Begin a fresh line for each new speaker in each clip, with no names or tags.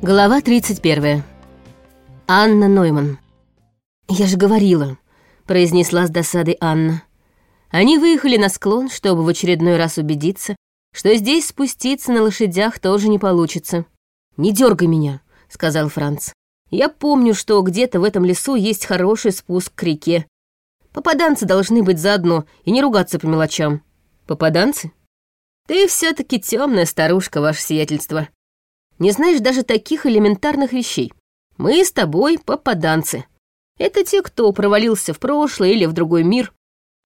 Глава 31. Анна Нойман. «Я же говорила», — произнесла с досадой Анна. Они выехали на склон, чтобы в очередной раз убедиться, что здесь спуститься на лошадях тоже не получится. «Не дергай меня», — сказал Франц. «Я помню, что где-то в этом лесу есть хороший спуск к реке. Попаданцы должны быть заодно и не ругаться по мелочам». «Попаданцы?» «Ты все таки темная старушка, ваше сиятельство», не знаешь даже таких элементарных вещей. Мы с тобой попаданцы. Это те, кто провалился в прошлое или в другой мир.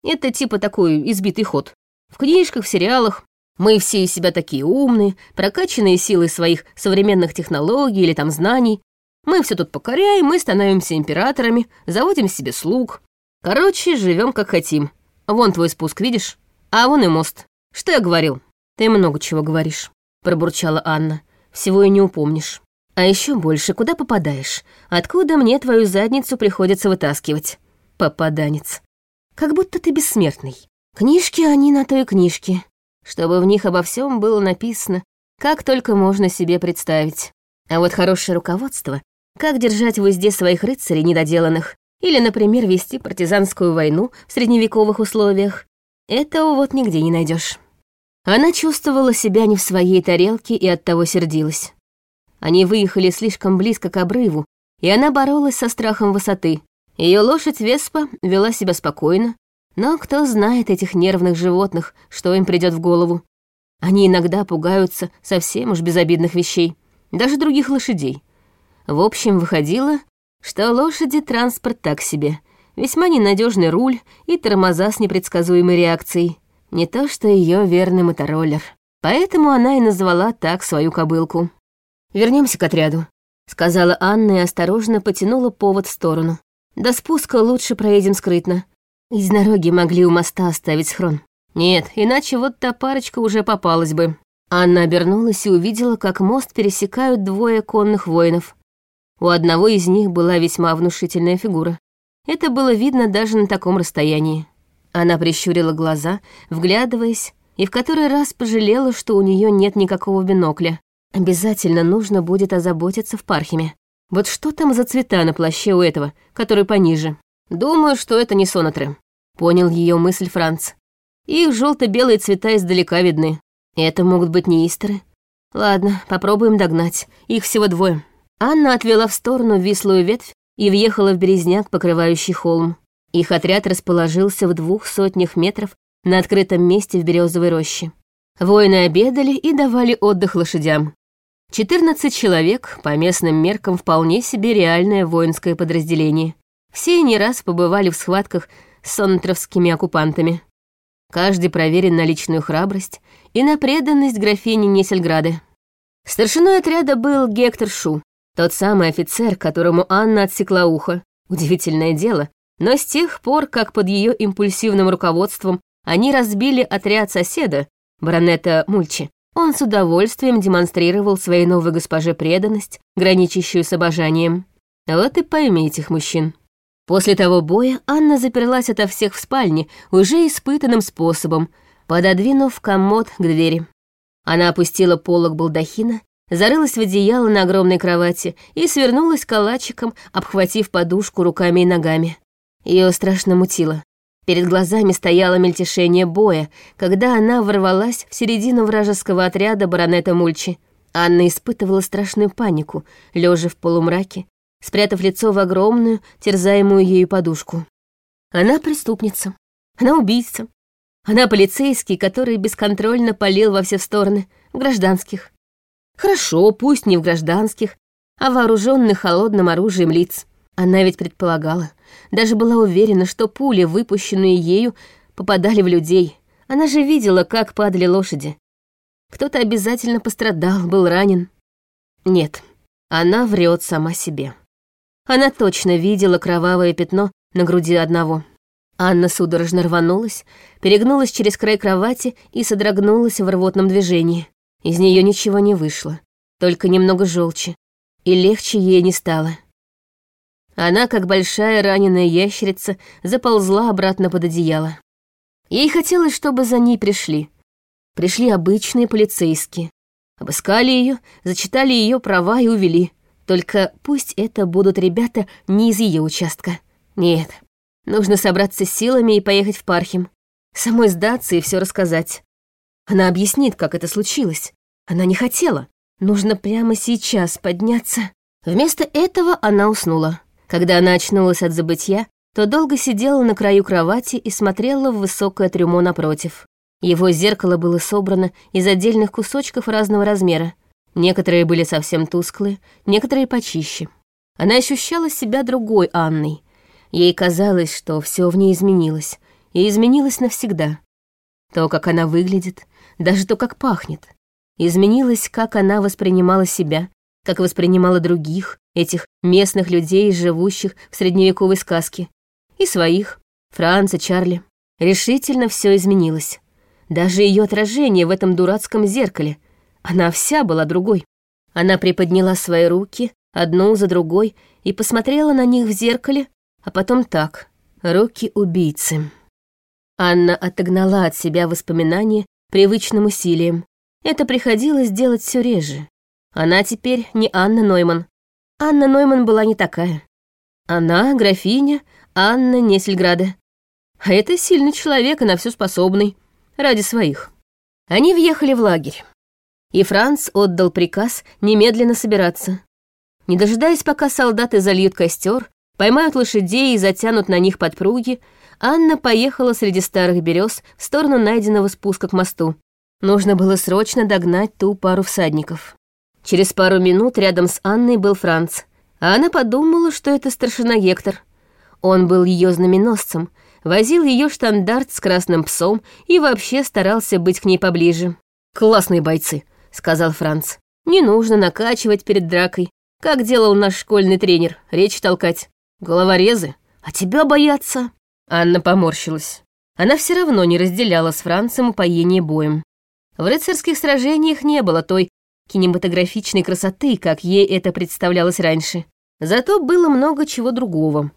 Это типа такой избитый ход. В книжках, в сериалах. Мы все из себя такие умные, прокачанные силой своих современных технологий или там знаний. Мы все тут покоряем, мы становимся императорами, заводим себе слуг. Короче, живем как хотим. Вон твой спуск, видишь? А вон и мост. Что я говорил? Ты много чего говоришь, пробурчала Анна всего и не упомнишь. А еще больше, куда попадаешь? Откуда мне твою задницу приходится вытаскивать? Попаданец. Как будто ты бессмертный. Книжки они на той книжке, чтобы в них обо всем было написано, как только можно себе представить. А вот хорошее руководство, как держать в узде своих рыцарей недоделанных, или, например, вести партизанскую войну в средневековых условиях, этого вот нигде не найдешь. Она чувствовала себя не в своей тарелке и оттого сердилась. Они выехали слишком близко к обрыву, и она боролась со страхом высоты. Ее лошадь Веспа вела себя спокойно, но кто знает этих нервных животных, что им придет в голову. Они иногда пугаются совсем уж безобидных вещей, даже других лошадей. В общем, выходило, что лошади транспорт так себе, весьма ненадежный руль и тормоза с непредсказуемой реакцией. Не то что ее верный мотороллер. Поэтому она и назвала так свою кобылку. Вернемся к отряду», — сказала Анна и осторожно потянула повод в сторону. «До спуска лучше проедем скрытно. Из дороги могли у моста оставить схрон». «Нет, иначе вот та парочка уже попалась бы». Анна обернулась и увидела, как мост пересекают двое конных воинов. У одного из них была весьма внушительная фигура. Это было видно даже на таком расстоянии. Она прищурила глаза, вглядываясь, и в который раз пожалела, что у нее нет никакого бинокля. Обязательно нужно будет озаботиться в Пархиме. Вот что там за цвета на плаще у этого, который пониже? Думаю, что это не сонатры. Понял ее мысль Франц. Их желто-белые цвета издалека видны. Это могут быть неистеры. Ладно, попробуем догнать. Их всего двое. Анна отвела в сторону вислую ветвь и въехала в березняк, покрывающий холм. Их отряд расположился в двух сотнях метров на открытом месте в березовой роще. Воины обедали и давали отдых лошадям. 14 человек, по местным меркам, вполне себе реальное воинское подразделение. Все не раз побывали в схватках с сонтровскими оккупантами. Каждый проверен на личную храбрость и на преданность графине Несельграды. Старшиной отряда был Гектор Шу, тот самый офицер, которому Анна отсекла ухо. Удивительное дело, но с тех пор, как под ее импульсивным руководством они разбили отряд соседа, баронета Мульчи, он с удовольствием демонстрировал своей новой госпоже преданность, граничащую с обожанием. Вот и пойми этих мужчин. После того боя Анна заперлась ото всех в спальне уже испытанным способом, пододвинув комод к двери. Она опустила полог балдахина, зарылась в одеяло на огромной кровати и свернулась калачиком, обхватив подушку руками и ногами. Ее страшно мутило. Перед глазами стояло мельтешение боя, когда она ворвалась в середину вражеского отряда баронета Мульчи. Анна испытывала страшную панику, лежа в полумраке, спрятав лицо в огромную, терзаемую ею подушку. Она преступница. Она убийца. Она полицейский, который бесконтрольно палил во все стороны, в гражданских. Хорошо, пусть не в гражданских, а вооруженных холодным оружием лиц. Она ведь предполагала, даже была уверена, что пули, выпущенные ею, попадали в людей. Она же видела, как падали лошади. Кто-то обязательно пострадал, был ранен. Нет, она врет сама себе. Она точно видела кровавое пятно на груди одного. Анна судорожно рванулась, перегнулась через край кровати и содрогнулась в рвотном движении. Из нее ничего не вышло, только немного желчи, и легче ей не стало. Она, как большая раненая ящерица, заползла обратно под одеяло. Ей хотелось, чтобы за ней пришли. Пришли обычные полицейские. Обыскали ее, зачитали ее права и увели. Только пусть это будут ребята не из ее участка. Нет, нужно собраться силами и поехать в Пархим. Самой сдаться и все рассказать. Она объяснит, как это случилось. Она не хотела. Нужно прямо сейчас подняться. Вместо этого она уснула. Когда она очнулась от забытья, то долго сидела на краю кровати и смотрела в высокое трюмо напротив. Его зеркало было собрано из отдельных кусочков разного размера. Некоторые были совсем тусклые, некоторые почище. Она ощущала себя другой Анной. Ей казалось, что все в ней изменилось, и изменилось навсегда. То, как она выглядит, даже то, как пахнет. Изменилось, как она воспринимала себя, как воспринимала других, этих местных людей, живущих в средневековой сказке, и своих, Франца, Чарли. Решительно все изменилось. Даже ее отражение в этом дурацком зеркале. Она вся была другой. Она приподняла свои руки, одну за другой, и посмотрела на них в зеркале, а потом так. Руки убийцы. Анна отогнала от себя воспоминания привычным усилием. Это приходилось делать все реже. Она теперь не Анна Нойман. Анна Нойман была не такая. Она графиня Анна Несельграда. А это сильный человек и на все способный ради своих. Они въехали в лагерь. И Франц отдал приказ немедленно собираться. Не дожидаясь, пока солдаты зальют костер, поймают лошадей и затянут на них подпруги, Анна поехала среди старых берез в сторону найденного спуска к мосту. Нужно было срочно догнать ту пару всадников. Через пару минут рядом с Анной был Франц, а она подумала, что это старшина Гектор. Он был ее знаменосцем, возил ее штандарт с красным псом и вообще старался быть к ней поближе. «Классные бойцы», — сказал Франц. «Не нужно накачивать перед дракой, как делал наш школьный тренер, речь толкать. Головорезы, а тебя боятся». Анна поморщилась. Она все равно не разделяла с Францем упоение боем. В рыцарских сражениях не было той кинематографичной красоты, как ей это представлялось раньше. Зато было много чего другого.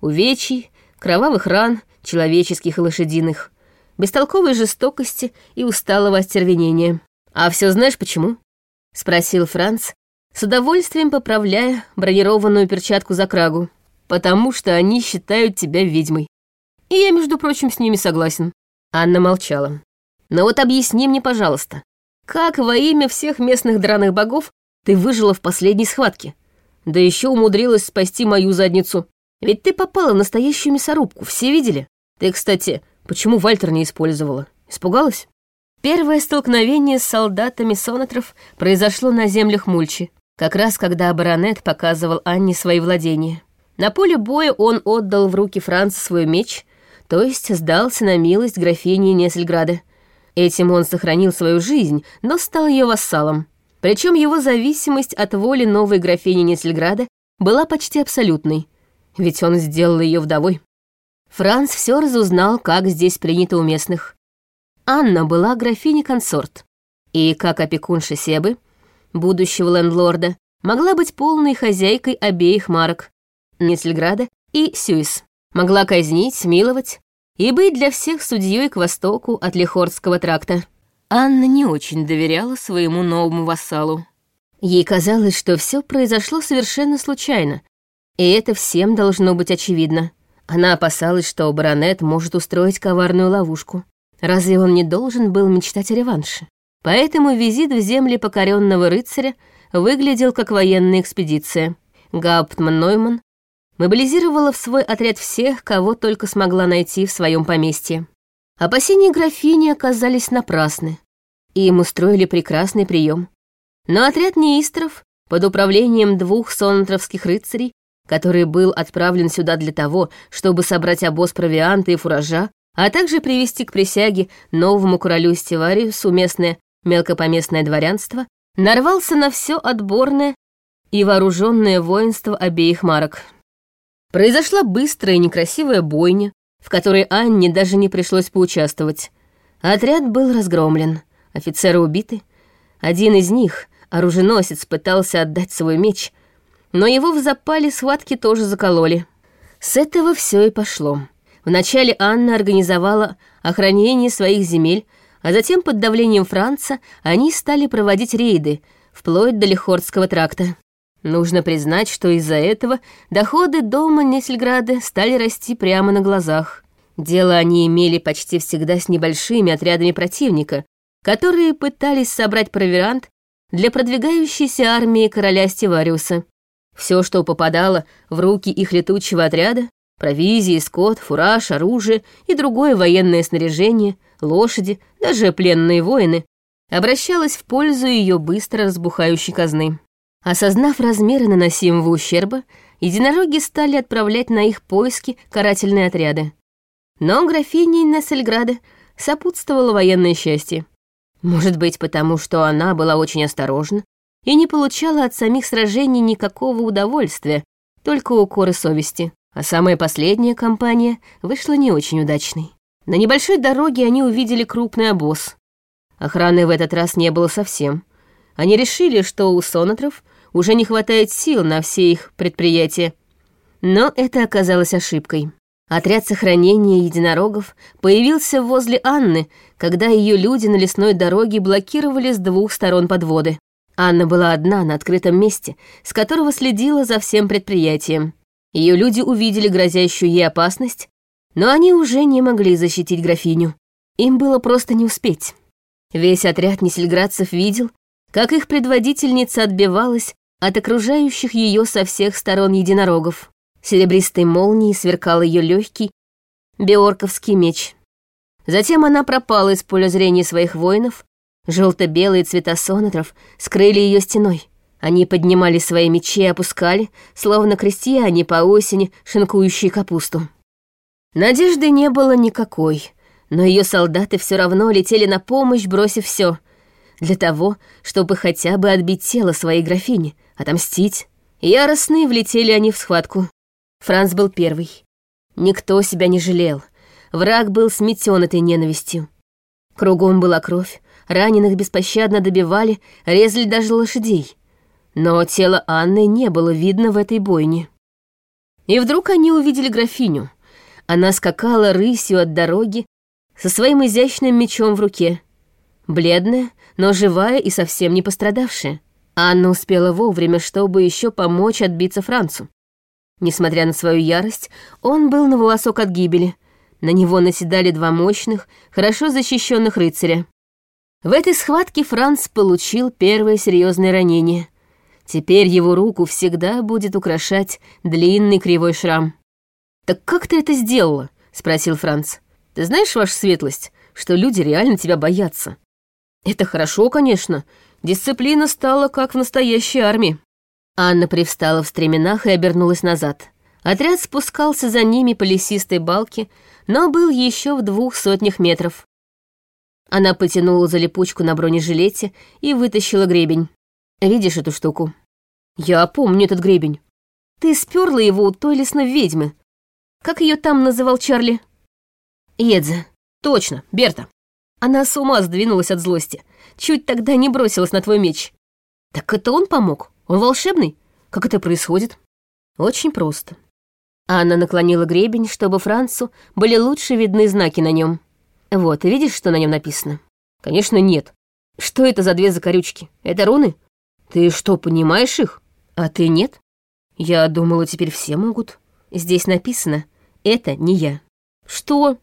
Увечий, кровавых ран, человеческих и лошадиных, бестолковой жестокости и усталого остервенения. «А все знаешь почему?» — спросил Франц, с удовольствием поправляя бронированную перчатку за крагу. «Потому что они считают тебя ведьмой. И я, между прочим, с ними согласен». Анна молчала. «Но вот объясни мне, пожалуйста, как во имя всех местных драных богов ты выжила в последней схватке? Да еще умудрилась спасти мою задницу. Ведь ты попала в настоящую мясорубку, все видели? Ты, кстати, почему Вальтер не использовала? Испугалась? Первое столкновение с солдатами сонатров произошло на землях Мульчи, как раз когда баронет показывал Анне свои владения. На поле боя он отдал в руки Франца свой меч, то есть сдался на милость графини Несельграда. Этим он сохранил свою жизнь, но стал ее вассалом. Причем его зависимость от воли новой графини Несельграда была почти абсолютной — ведь он сделал ее вдовой. Франц все разузнал, как здесь принято у местных. Анна была графиней-консорт, и, как опекунша Себы, будущего лендлорда, могла быть полной хозяйкой обеих марок — Несельграда и Сюис. Могла казнить, миловать и быть для всех судьей к востоку от Лихордского тракта. Анна не очень доверяла своему новому вассалу. Ей казалось, что все произошло совершенно случайно, и это всем должно быть очевидно. Она опасалась, что баронет может устроить коварную ловушку. Разве он не должен был мечтать о реванше? Поэтому визит в земли покоренного рыцаря выглядел как военная экспедиция. Гауптман Нойман мобилизировала в свой отряд всех, кого только смогла найти в своем поместье. Опасения графини оказались напрасны, и им устроили прекрасный прием. Но отряд неистров под управлением двух сонатровских рыцарей который был отправлен сюда для того, чтобы собрать обоз провианта и фуража, а также привести к присяге новому королю Стивариусу местное мелкопоместное дворянство, нарвался на все отборное и вооруженное воинство обеих марок. Произошла быстрая и некрасивая бойня, в которой Анне даже не пришлось поучаствовать. Отряд был разгромлен, офицеры убиты. Один из них, оруженосец, пытался отдать свой меч — но его в запале схватки тоже закололи. С этого все и пошло. Вначале Анна организовала охранение своих земель, А затем под давлением Франца они стали проводить рейды, вплоть до Лихордского тракта. Нужно признать, что из-за этого доходы дома Нессельграда стали расти прямо на глазах. Дело они имели почти всегда с небольшими отрядами противника, которые пытались собрать провиант для продвигающейся армии короля Стивариуса. Все, что попадало в руки их летучего отряда, провизии, скот, фураж, оружие и другое военное снаряжение, лошади, даже пленные воины, обращалось в пользу ее быстро разбухающей казны. Осознав размеры наносимого ущерба, единороги стали отправлять на их поиски карательные отряды. Но графине Нессельграда сопутствовало военное счастье. Может быть, потому что она была очень осторожна и не получала от самих сражений никакого удовольствия, только укоры совести. А самая последняя кампания вышла не очень удачной. На небольшой дороге они увидели крупный обоз. Охраны в этот раз не было совсем. Они решили, что у сонатров уже не хватает сил на все их предприятия. Но это оказалось ошибкой. Отряд сохранения единорогов появился возле Анны, когда ее люди на лесной дороге блокировали с двух сторон подводы. Анна была одна на открытом месте, с которого следила за всем предприятием. Ее люди увидели грозящую ей опасность, но они уже не могли защитить графиню. Им было просто не успеть. Весь отряд несельградцев видел, как их предводительница отбивалась от окружающих ее со всех сторон единорогов. Серебристой молнией сверкал ее легкий биорковский меч. Затем она пропала из поля зрения своих воинов, желто-белые цвета сонатров скрыли ее стеной. Они поднимали свои мечи и опускали, словно крестьяне по осени, шинкующие капусту. Надежды не было никакой, но ее солдаты все равно летели на помощь, бросив все, для того, чтобы хотя бы отбить тело своей графини, отомстить. Яростные влетели они в схватку. Франц был первый. Никто себя не жалел. Враг был сметен этой ненавистью. Кругом была кровь, раненых беспощадно добивали, резали даже лошадей. Но тело Анны не было видно в этой бойне. И вдруг они увидели графиню. Она скакала рысью от дороги со своим изящным мечом в руке. Бледная, но живая и совсем не пострадавшая. Анна успела вовремя, чтобы еще помочь отбиться Францу. Несмотря на свою ярость, он был на волосок от гибели. На него наседали два мощных, хорошо защищенных рыцаря. В этой схватке Франц получил первое серьезное ранение. Теперь его руку всегда будет украшать длинный кривой шрам. «Так как ты это сделала?» — спросил Франц. «Ты знаешь, ваша светлость, что люди реально тебя боятся?» «Это хорошо, конечно. Дисциплина стала как в настоящей армии». Анна привстала в стременах и обернулась назад. Отряд спускался за ними по лесистой балке, но был еще в двух сотнях метров. Она потянула за липучку на бронежилете и вытащила гребень. «Видишь эту штуку?» «Я помню этот гребень. Ты сперла его у той лесной ведьмы. Как ее там называл Чарли?» «Едзе. Точно, Берта. Она с ума сдвинулась от злости. Чуть тогда не бросилась на твой меч. Так это он помог?» Он волшебный? Как это происходит? Очень просто. Анна наклонила гребень, чтобы Францу были лучше видны знаки на нем. Вот, видишь, что на нем написано? Конечно, нет. Что это за две закорючки? Это руны? Ты что, понимаешь их? А ты нет? Я думала, теперь все могут. Здесь написано «Это не я». Что?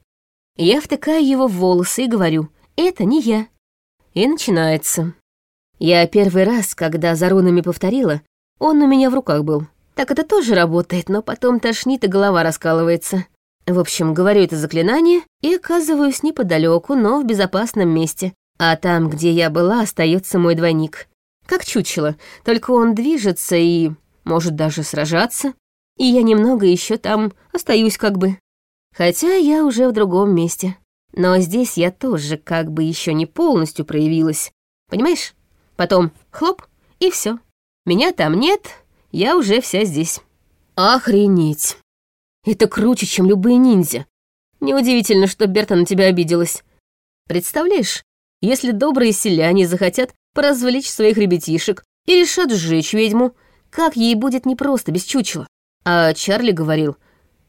Я втыкаю его в волосы и говорю «Это не я». И начинается. Я первый раз, когда за рунами повторила, он у меня в руках был. Так это тоже работает, но потом тошнит и голова раскалывается. В общем, говорю это заклинание и оказываюсь неподалеку, но в безопасном месте. А там, где я была, остается мой двойник. Как чучело, только он движется и может даже сражаться. И я немного еще там остаюсь как бы. Хотя я уже в другом месте. Но здесь я тоже как бы еще не полностью проявилась. Понимаешь? Потом хлоп, и все. Меня там нет, я уже вся здесь. Охренеть. Это круче, чем любые ниндзя. Неудивительно, что Берта на тебя обиделась. Представляешь, если добрые селяне захотят поразвлечь своих ребятишек и решат сжечь ведьму, как ей будет непросто без чучела. А Чарли говорил,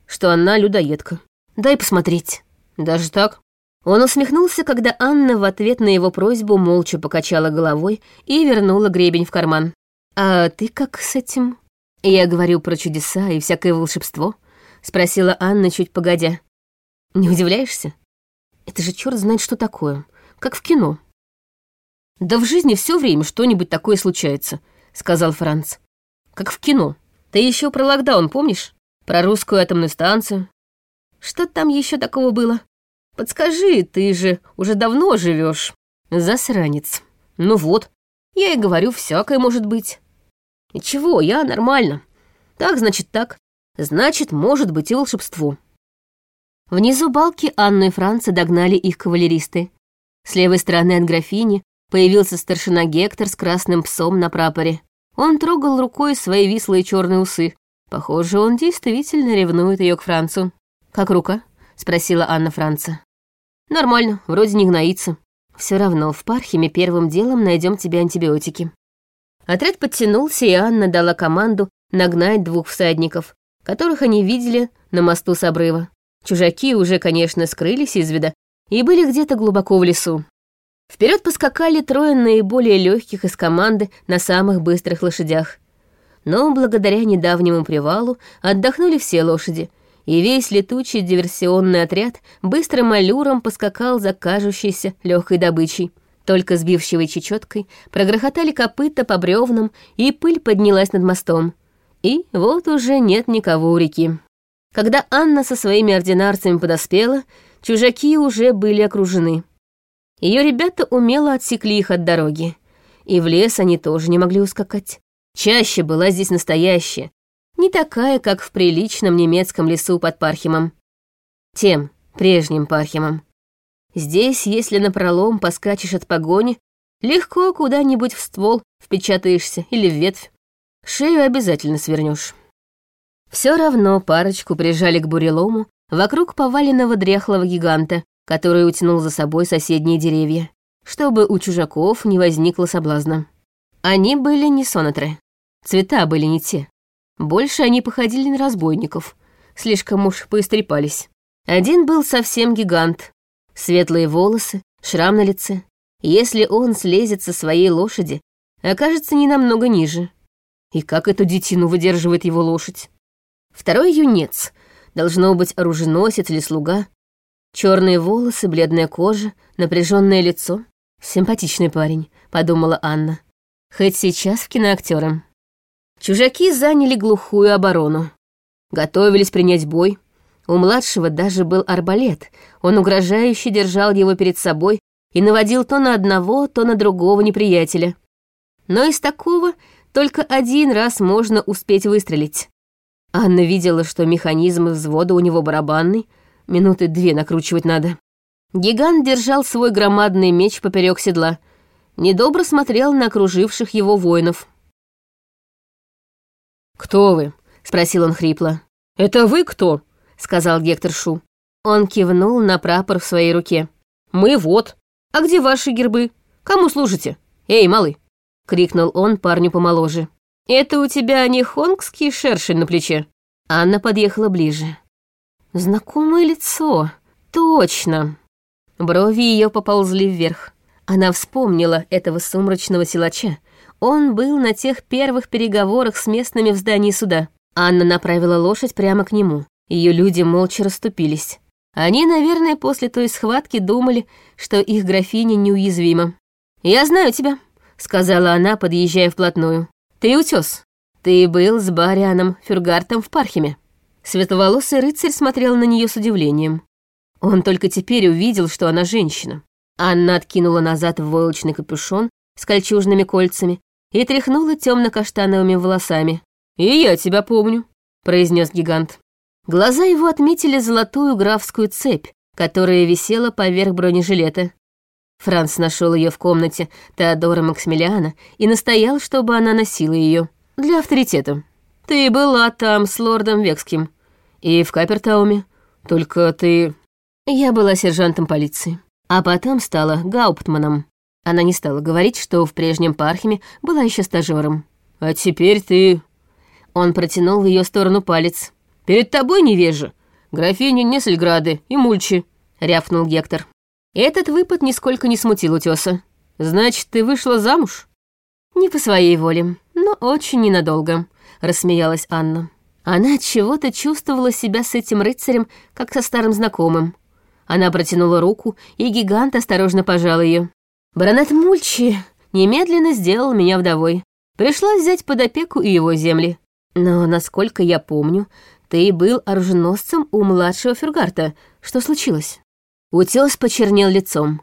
что она людоедка. Дай посмотреть. Даже так? Он усмехнулся, когда Анна в ответ на его просьбу молча покачала головой и вернула гребень в карман. «А ты как с этим?» «Я говорю про чудеса и всякое волшебство», — спросила Анна чуть погодя. «Не удивляешься? Это же черт знает, что такое. Как в кино». «Да в жизни все время что-нибудь такое случается», — сказал Франц. «Как в кино. Ты еще про локдаун помнишь? Про русскую атомную станцию? Что там еще такого было? Подскажи, ты же уже давно живешь. Засранец. Ну вот, я и говорю, всякое может быть. Ничего, я нормально. Так, значит, так. Значит, может быть и волшебство». Внизу балки Анну и Франца догнали их кавалеристы. С левой стороны от графини появился старшина Гектор с красным псом на прапоре. Он трогал рукой свои вислые черные усы. Похоже, он действительно ревнует ее к Францу. «Как рука?» — спросила Анна Франца. «Нормально, вроде не гноится. Все равно в Пархиме первым делом найдем тебе антибиотики». Отряд подтянулся, и Анна дала команду нагнать двух всадников, которых они видели на мосту с обрыва. Чужаки уже, конечно, скрылись из вида и были где-то глубоко в лесу. Вперед поскакали трое наиболее легких из команды на самых быстрых лошадях. Но благодаря недавнему привалу отдохнули все лошади, и весь летучий диверсионный отряд быстрым аллюром поскакал за кажущейся легкой добычей. Только сбившивой чечеткой прогрохотали копыта по бревнам, и пыль поднялась над мостом. И вот уже нет никого у реки. Когда Анна со своими ординарцами подоспела, чужаки уже были окружены. Ее ребята умело отсекли их от дороги. И в лес они тоже не могли ускакать. Чаще была здесь настоящая, не такая, как в приличном немецком лесу под Пархимом. Тем, прежним Пархимом. Здесь, если напролом поскачешь от погони, легко куда-нибудь в ствол впечатаешься или в ветвь. Шею обязательно свернешь. Все равно парочку прижали к бурелому вокруг поваленного дряхлого гиганта, который утянул за собой соседние деревья, чтобы у чужаков не возникло соблазна. Они были не сонатры. Цвета были не те. Больше они походили на разбойников. Слишком уж поистрепались. Один был совсем гигант. Светлые волосы, шрам на лице. Если он слезет со своей лошади, окажется не намного ниже. И как эту детину выдерживает его лошадь? Второй юнец, должно быть оруженосец или слуга, Черные волосы, бледная кожа, напряженное лицо. Симпатичный парень, подумала Анна. Хоть сейчас в киноактером. Чужаки заняли глухую оборону. Готовились принять бой. У младшего даже был арбалет. Он угрожающе держал его перед собой и наводил то на одного, то на другого неприятеля. Но из такого только один раз можно успеть выстрелить. Анна видела, что механизм взвода у него барабанный, Минуты две накручивать надо. Гигант держал свой громадный меч поперек седла. Недобро смотрел на окруживших его воинов. «Кто вы?» — спросил он хрипло. «Это вы кто?» — сказал Гектор Шу. Он кивнул на прапор в своей руке. «Мы вот. А где ваши гербы? Кому служите? Эй, малый!» — крикнул он парню помоложе. «Это у тебя не хонгский шершень на плече?» Анна подъехала ближе. Знакомое лицо. Точно. Брови ее поползли вверх. Она вспомнила этого сумрачного силача. Он был на тех первых переговорах с местными в здании суда. Анна направила лошадь прямо к нему. Ее люди молча расступились. Они, наверное, после той схватки думали, что их графиня неуязвима. «Я знаю тебя», — сказала она, подъезжая вплотную. «Ты утес. Ты был с Барианом Фюргартом в Пархиме». Светловолосый рыцарь смотрел на нее с удивлением. Он только теперь увидел, что она женщина. Анна откинула назад войлочный капюшон с кольчужными кольцами и тряхнула темно-каштановыми волосами. «И я тебя помню», — произнес гигант. Глаза его отметили золотую графскую цепь, которая висела поверх бронежилета. Франц нашел ее в комнате Теодора Максимилиана и настоял, чтобы она носила ее для авторитета. «Ты была там с лордом Векским. И в Капертауме. Только ты...» Я была сержантом полиции. А потом стала гауптманом. Она не стала говорить, что в прежнем Пархиме была еще стажером. «А теперь ты...» Он протянул в ее сторону палец. «Перед тобой невежа. Графиня Нессельграды и Мульчи», — рявкнул Гектор. Этот выпад нисколько не смутил утёса. «Значит, ты вышла замуж?» «Не по своей воле, но очень ненадолго», — рассмеялась Анна. Она от чего-то чувствовала себя с этим рыцарем, как со старым знакомым. Она протянула руку, и гигант осторожно пожал ее. Баронет Мульчи немедленно сделал меня вдовой. Пришлось взять под опеку и его земли. Но, насколько я помню, ты был оруженосцем у младшего Фюргарта. Что случилось?» Утес почернел лицом.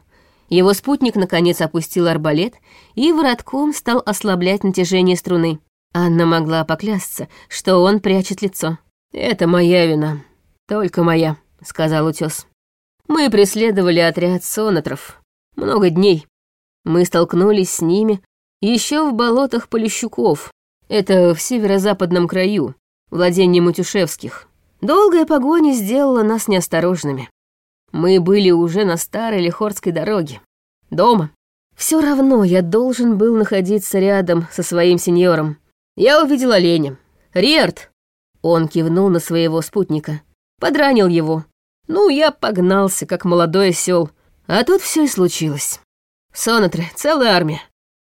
Его спутник наконец опустил арбалет и воротком стал ослаблять натяжение струны. Анна могла поклясться, что он прячет лицо. «Это моя вина. Только моя», — сказал утес. «Мы преследовали отряд сонатров. Много дней. Мы столкнулись с ними еще в болотах Полищуков. Это в северо-западном краю, владение Мутюшевских. Долгая погоня сделала нас неосторожными. Мы были уже на старой Лихорской дороге. Дома. Все равно я должен был находиться рядом со своим сеньором. Я увидел оленя. Риард. Он кивнул на своего спутника. Подранил его. Ну, я погнался, как молодой осел. А тут все и случилось. Сонатре, целая армия.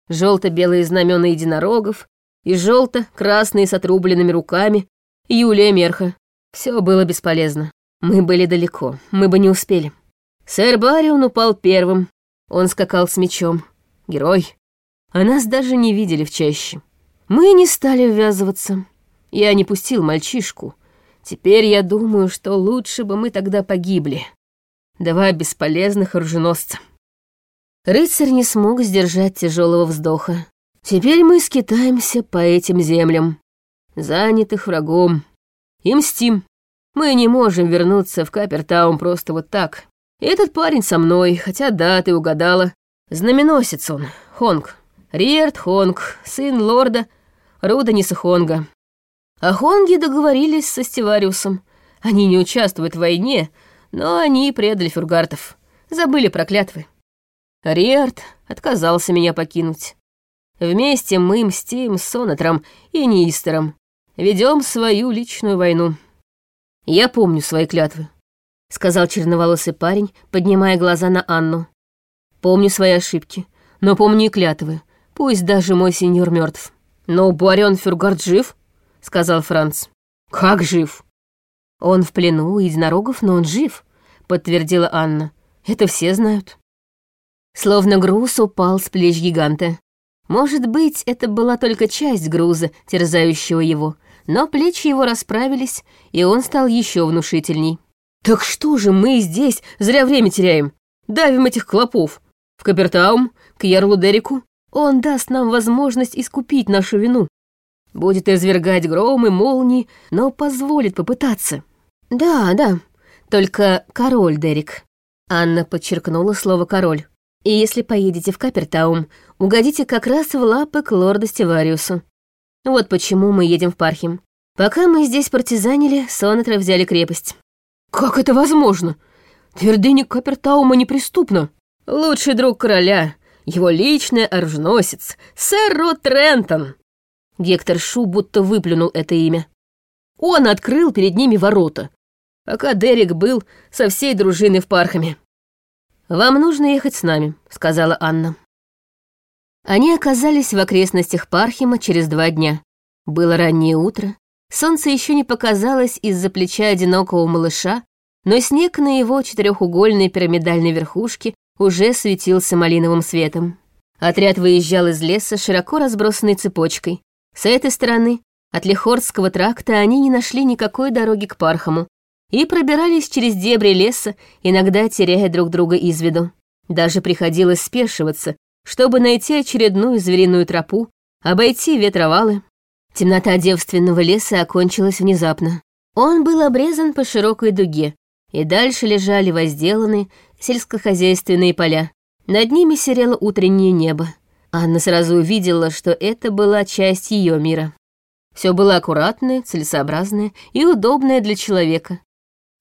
Желто-белые знамена единорогов, и желто-красные с отрубленными руками, Юлия Мерха. Все было бесполезно. Мы были далеко, мы бы не успели. Сэр Барион упал первым. Он скакал с мечом. Герой. А нас даже не видели в чаще. Мы не стали ввязываться. Я не пустил мальчишку. Теперь я думаю, что лучше бы мы тогда погибли. Два бесполезных оруженосца. Рыцарь не смог сдержать тяжелого вздоха. Теперь мы скитаемся по этим землям, занятых врагом, и мстим. Мы не можем вернуться в Капертаун просто вот так. Этот парень со мной, хотя да, ты угадала. Знаменосец он, Хонг. Риерт Хонг, сын лорда Рудениса Хонга. А Хонги договорились со Стивариусом. Они не участвуют в войне, но они предали фюргартов. Забыли про клятвы. Риард отказался меня покинуть. Вместе мы мстим Сонатром и Нистером. Ведем свою личную войну. Я помню свои клятвы, сказал черноволосый парень, поднимая глаза на Анну. Помню свои ошибки, но помню и клятвы, пусть даже мой сеньор мертв. Но барон Фюргард жив, сказал Франц. Как жив? Он в плену у единорогов, но он жив, подтвердила Анна. Это все знают. Словно груз упал с плеч гиганта. Может быть, это была только часть груза, терзающего его, но плечи его расправились, и он стал еще внушительней. «Так что же мы здесь зря время теряем? Давим этих клопов. В Капертаум, к Ярлу Дереку. Он даст нам возможность искупить нашу вину. Будет извергать громы, молнии, но позволит попытаться». «Да, да, только король Дерек». Анна подчеркнула слово «король». И если поедете в Капертаум, угодите как раз в лапы к лорду Стивариусу. Вот почему мы едем в Пархим. Пока мы здесь партизанили, Сонатра взяли крепость. Как это возможно? Твердыня Капертаума неприступна. Лучший друг короля, его личный оруженосец, сэр Рот Трентон. Гектор Шу будто выплюнул это имя. Он открыл перед ними ворота, пока Дерек был со всей дружиной в Пархаме. «Вам нужно ехать с нами», — сказала Анна. Они оказались в окрестностях Пархима через два дня. Было раннее утро, солнце еще не показалось из-за плеча одинокого малыша, но снег на его четырехугольной пирамидальной верхушке уже светился малиновым светом. Отряд выезжал из леса широко разбросанной цепочкой. С этой стороны, от Лихордского тракта, они не нашли никакой дороги к Пархаму, и пробирались через дебри леса, иногда теряя друг друга из виду. Даже приходилось спешиваться, чтобы найти очередную звериную тропу, обойти ветровалы. Темнота девственного леса окончилась внезапно. Он был обрезан по широкой дуге, и дальше лежали возделанные сельскохозяйственные поля. Над ними серело утреннее небо. Анна сразу увидела, что это была часть ее мира. Все было аккуратное, целесообразное и удобное для человека.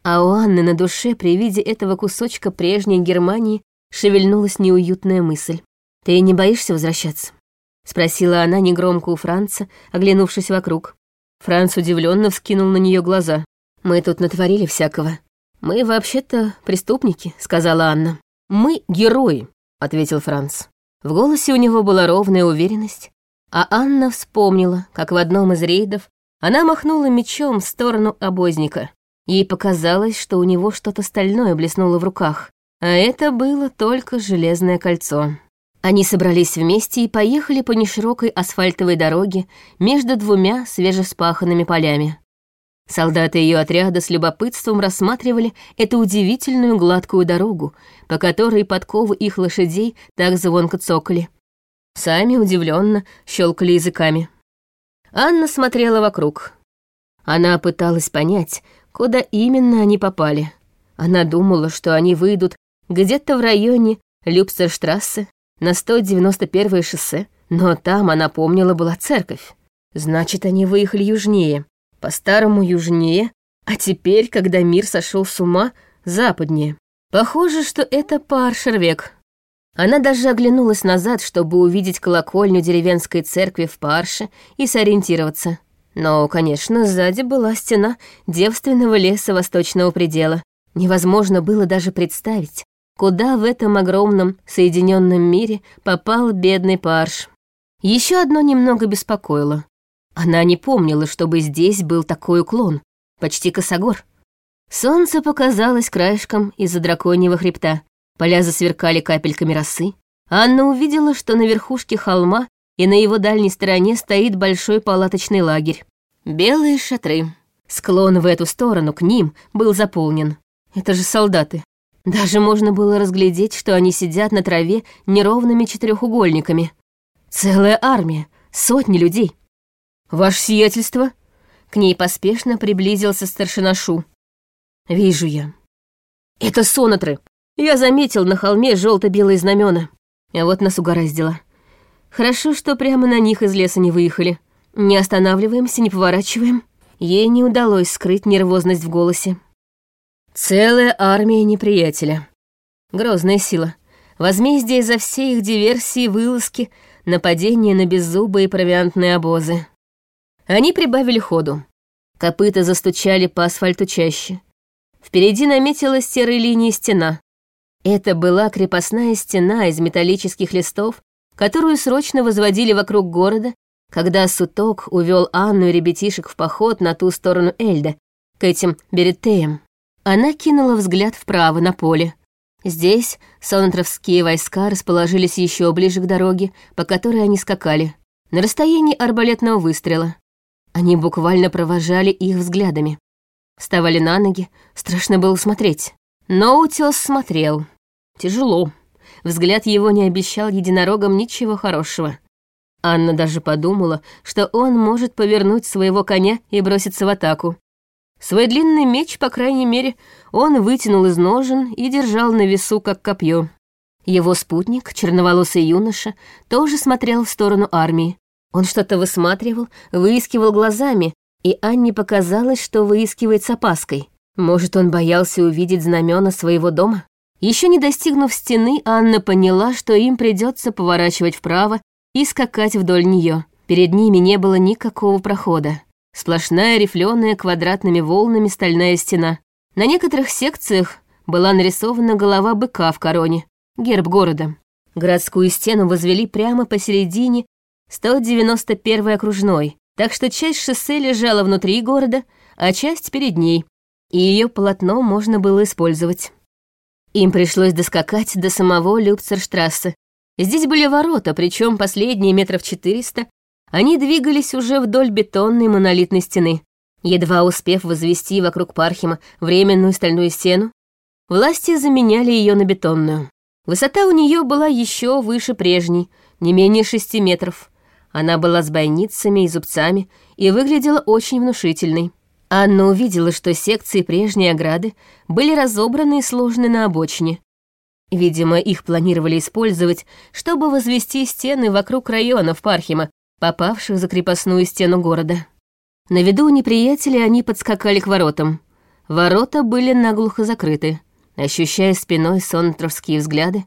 А у Анны на душе при виде этого кусочка прежней Германии шевельнулась неуютная мысль. «Ты не боишься возвращаться?» — спросила она негромко у Франца, оглянувшись вокруг. Франц удивленно вскинул на нее глаза. «Мы тут натворили всякого. Мы вообще-то преступники», — сказала Анна. «Мы герои», — ответил Франц. В голосе у него была ровная уверенность, а Анна вспомнила, как в одном из рейдов она махнула мечом в сторону обозника. Ей показалось, что у него что-то стальное блеснуло в руках, а это было только железное кольцо. Они собрались вместе и поехали по неширокой асфальтовой дороге между двумя свежеспаханными полями. Солдаты ее отряда с любопытством рассматривали эту удивительную гладкую дорогу, по которой подковы их лошадей так звонко цокали. Сами удивленно щелкали языками. Анна смотрела вокруг. Она пыталась понять, куда именно они попали. Она думала, что они выйдут где-то в районе Люпстерштрассе на 191-е шоссе, но там, она помнила, была церковь. Значит, они выехали южнее, по-старому южнее, а теперь, когда мир сошел с ума, западнее. Похоже, что это Паршервек. Она даже оглянулась назад, чтобы увидеть колокольню деревенской церкви в Парше и сориентироваться. Но, конечно, сзади была стена девственного леса восточного предела. Невозможно было даже представить, куда в этом огромном соединенном мире попал бедный Парш. Еще одно немного беспокоило. Она не помнила, чтобы здесь был такой уклон, почти косогор. Солнце показалось краешком из-за драконьего хребта, Поля засверкали капельками росы. Анна увидела, что на верхушке холма и на его дальней стороне стоит большой палаточный лагерь. Белые шатры. Склон в эту сторону, к ним, был заполнен. Это же солдаты. Даже можно было разглядеть, что они сидят на траве неровными четырехугольниками. Целая армия, сотни людей. «Ваше сиятельство?» К ней поспешно приблизился старшина Шу. «Вижу я». «Это сонатры», я заметил на холме желто-белые знамена, а вот нас угораздило. Хорошо, что прямо на них из леса не выехали. Не останавливаемся, не поворачиваем. Ей не удалось скрыть нервозность в голосе. Целая армия неприятеля. Грозная сила. Возмездие за все их диверсии, вылазки, нападения на беззубые провиантные обозы. Они прибавили ходу. Копыта застучали по асфальту чаще. Впереди наметилась серой линией стена. Это была крепостная стена из металлических листов, которую срочно возводили вокруг города, когда Суток увел Анну и ребятишек в поход на ту сторону Эльда, к этим беретеям. Она кинула взгляд вправо на поле. Здесь сонатровские войска расположились еще ближе к дороге, по которой они скакали, на расстоянии арбалетного выстрела. Они буквально провожали их взглядами. Вставали на ноги, страшно было смотреть. Но утес смотрел. Тяжело. Взгляд его не обещал единорогам ничего хорошего. Анна даже подумала, что он может повернуть своего коня и броситься в атаку. Свой длинный меч, по крайней мере, он вытянул из ножен и держал на весу, как копье. Его спутник, черноволосый юноша, тоже смотрел в сторону армии. Он что-то высматривал, выискивал глазами, и Анне показалось, что выискивает с опаской. Может, он боялся увидеть знамена своего дома? Еще не достигнув стены, Анна поняла, что им придется поворачивать вправо и скакать вдоль нее. Перед ними не было никакого прохода. Сплошная рифленая квадратными волнами стальная стена. На некоторых секциях была нарисована голова быка в короне, герб города. Городскую стену возвели прямо посередине 191-й окружной, так что часть шоссе лежала внутри города, а часть перед ней, и ее полотно можно было использовать. Им пришлось доскакать до самого Люпцерштрассе. Здесь были ворота, причем последние метров четыреста они двигались уже вдоль бетонной монолитной стены. Едва успев возвести вокруг Пархима временную стальную стену, власти заменяли ее на бетонную. Высота у нее была еще выше прежней, не менее шести метров. Она была с бойницами и зубцами и выглядела очень внушительной. Анна увидела, что секции прежней ограды были разобраны и сложены на обочине. Видимо, их планировали использовать, чтобы возвести стены вокруг районов Пархима, попавших за крепостную стену города. На виду у неприятелей они подскакали к воротам. Ворота были наглухо закрыты. Ощущая спиной сонтровские взгляды,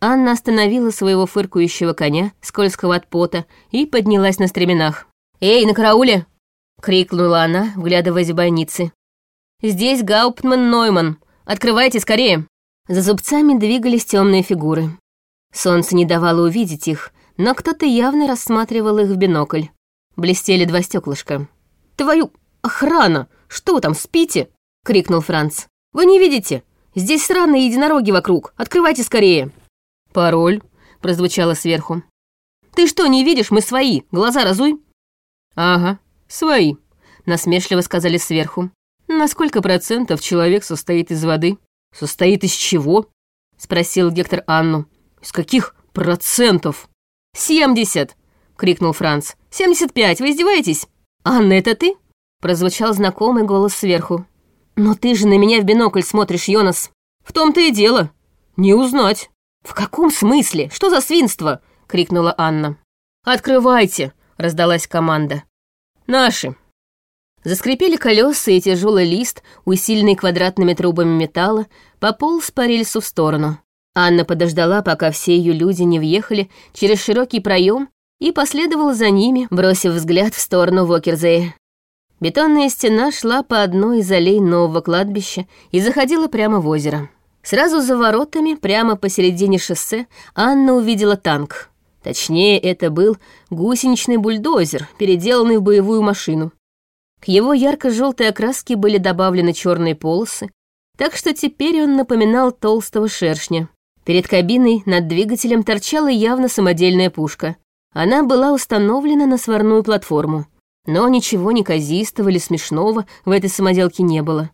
Анна остановила своего фыркающего коня, скользкого от пота, и поднялась на стременах. «Эй, на карауле!» — крикнула она, вглядываясь в бойницы. «Здесь Гауптман Нойман. Открывайте скорее!» За зубцами двигались темные фигуры. Солнце не давало увидеть их, но кто-то явно рассматривал их в бинокль. Блестели два стеклышка. «Твою охрана! Что вы там, спите?» — крикнул Франц. «Вы не видите? Здесь сраные единороги вокруг. Открывайте скорее!» «Пароль», — прозвучало сверху. «Ты что, не видишь? Мы свои. Глаза разуй». «Ага, свои», — насмешливо сказали сверху. «На сколько процентов человек состоит из воды?» «Состоит из чего?» — спросил Гектор Анну. «Из каких процентов?» «Семьдесят!» — крикнул Франц. «Семьдесят пять! Вы издеваетесь?» «Анна, это ты?» — прозвучал знакомый голос сверху. «Но ты же на меня в бинокль смотришь, Йонас!» «В том-то и дело! Не узнать!» «В каком смысле? Что за свинство?» — крикнула Анна. «Открывайте!» — раздалась команда. «Наши!» Заскрипели колеса, и тяжелый лист, усиленный квадратными трубами металла, пополз по рельсу в сторону. Анна подождала, пока все ее люди не въехали через широкий проем и последовала за ними, бросив взгляд в сторону Вокерзея. Бетонная стена шла по одной из аллей нового кладбища и заходила прямо в озеро. Сразу за воротами, прямо посередине шоссе, Анна увидела танк. Точнее, это был гусеничный бульдозер, переделанный в боевую машину. К его ярко-желтой окраске были добавлены черные полосы, так что теперь он напоминал толстого шершня. Перед кабиной над двигателем торчала явно самодельная пушка. Она была установлена на сварную платформу. Но ничего неказистого или смешного в этой самоделке не было.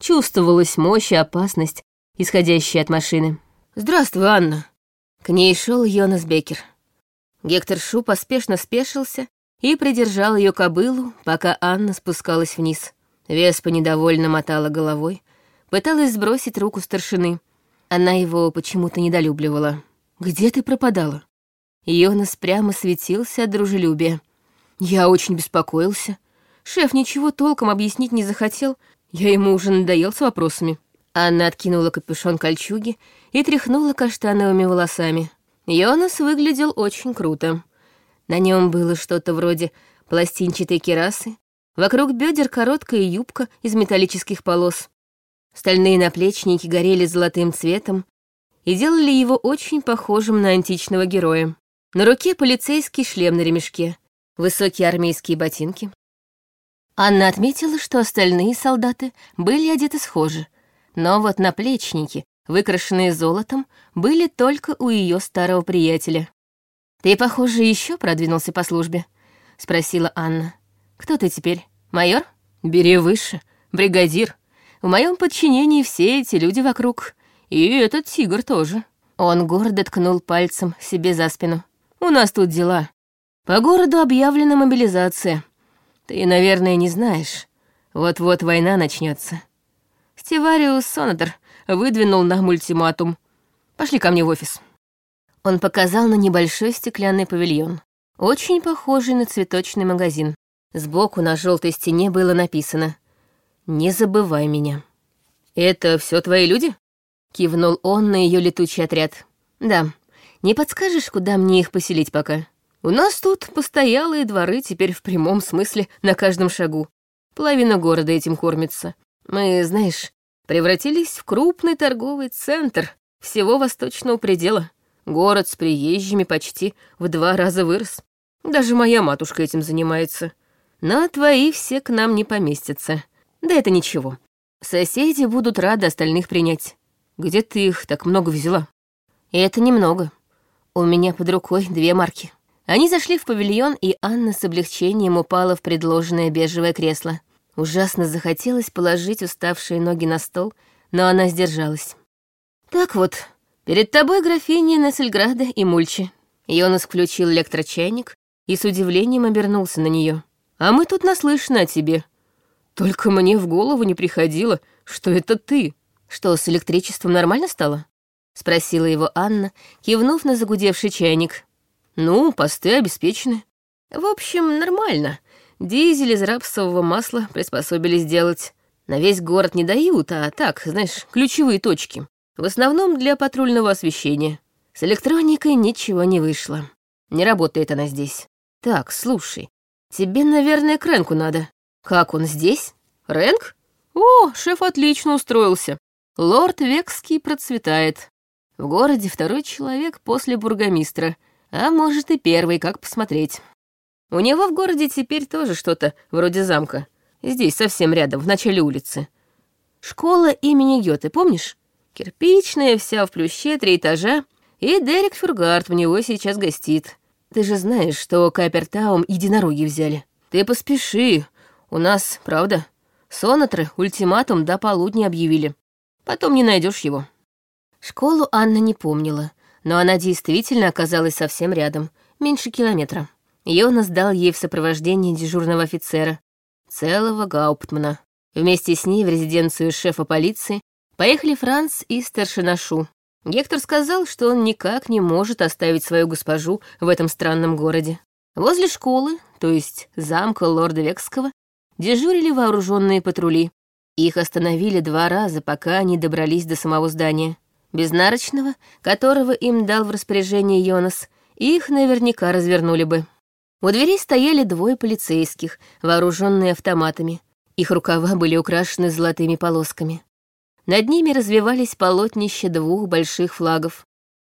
Чувствовалась мощь и опасность, исходящая от машины. «Здравствуй, Анна!» К ней шел Йонас Бекер. Гектор Шу поспешно спешился и придержал ее кобылу, пока Анна спускалась вниз. Веспа недовольно мотала головой, пыталась сбросить руку старшины. Она его почему-то недолюбливала. «Где ты пропадала?» Йонас прямо светился от дружелюбия. «Я очень беспокоился. Шеф ничего толком объяснить не захотел. Я ему уже надоел с вопросами». Анна откинула капюшон кольчуги и тряхнула каштановыми волосами. Йонас выглядел очень круто. На нем было что-то вроде пластинчатой керасы, вокруг бедер короткая юбка из металлических полос. Стальные наплечники горели золотым цветом и делали его очень похожим на античного героя. На руке полицейский шлем на ремешке, высокие армейские ботинки. Анна отметила, что остальные солдаты были одеты схожи, но вот наплечники, выкрашенные золотом, были только у ее старого приятеля. «Ты, похоже, еще продвинулся по службе?» — спросила Анна. «Кто ты теперь? Майор? Бери выше. Бригадир. В моем подчинении все эти люди вокруг. И этот тигр тоже». Он гордо ткнул пальцем себе за спину. «У нас тут дела. По городу объявлена мобилизация. Ты, наверное, не знаешь. Вот-вот война начнется. Стивариус Сонатор выдвинул нам ультиматум. Пошли ко мне в офис». Он показал на небольшой стеклянный павильон, очень похожий на цветочный магазин. Сбоку на желтой стене было написано «Не забывай меня». «Это все твои люди?» — кивнул он на ее летучий отряд. «Да. Не подскажешь, куда мне их поселить пока? У нас тут постоялые дворы теперь в прямом смысле на каждом шагу. Половина города этим кормится. Мы, знаешь, превратились в крупный торговый центр всего восточного предела. Город с приезжими почти в два раза вырос. Даже моя матушка этим занимается. Но твои все к нам не поместятся. Да это ничего. Соседи будут рады остальных принять. Где ты их так много взяла? Это немного. У меня под рукой две марки. Они зашли в павильон, и Анна с облегчением упала в предложенное бежевое кресло. Ужасно захотелось положить уставшие ноги на стол, но она сдержалась. «Так вот, Перед тобой графиня Нессельграда и Мульчи. Йонас включил электрочайник и с удивлением обернулся на нее. А мы тут наслышаны о тебе. Только мне в голову не приходило, что это ты. Что, с электричеством нормально стало? Спросила его Анна, кивнув на загудевший чайник. Ну, посты обеспечены. В общем, нормально. Дизель из рапсового масла приспособили сделать. На весь город не дают, а так, знаешь, ключевые точки. В основном для патрульного освещения. С электроникой ничего не вышло. Не работает она здесь. Так, слушай, тебе, наверное, к Ренку надо. Как он здесь? Ренк? О, шеф отлично устроился. Лорд Векский процветает. В городе второй человек после бургомистра, а может и первый, как посмотреть. У него в городе теперь тоже что-то вроде замка. Здесь совсем рядом, в начале улицы. Школа имени Гёте, помнишь? Кирпичная, вся в плюще, три этажа. И Дерек Фюргард в него сейчас гостит. Ты же знаешь, что Капертаум единороги взяли. Ты поспеши. У нас, правда, Сонатры ультиматум до полудня объявили. Потом не найдешь его. Школу Анна не помнила, но она действительно оказалась совсем рядом, меньше километра. Йонас дал ей в сопровождении дежурного офицера, целого Гауптмана. Вместе с ней в резиденцию шефа полиции поехали Франц и старшина Шу. Гектор сказал, что он никак не может оставить свою госпожу в этом странном городе. Возле школы, то есть замка лорда Векского, дежурили вооруженные патрули. Их остановили два раза, пока они добрались до самого здания. Без нарочного, которого им дал в распоряжение Йонас, их наверняка развернули бы. У дверей стояли двое полицейских, вооруженные автоматами. Их рукава были украшены золотыми полосками. Над ними развивались полотнища двух больших флагов.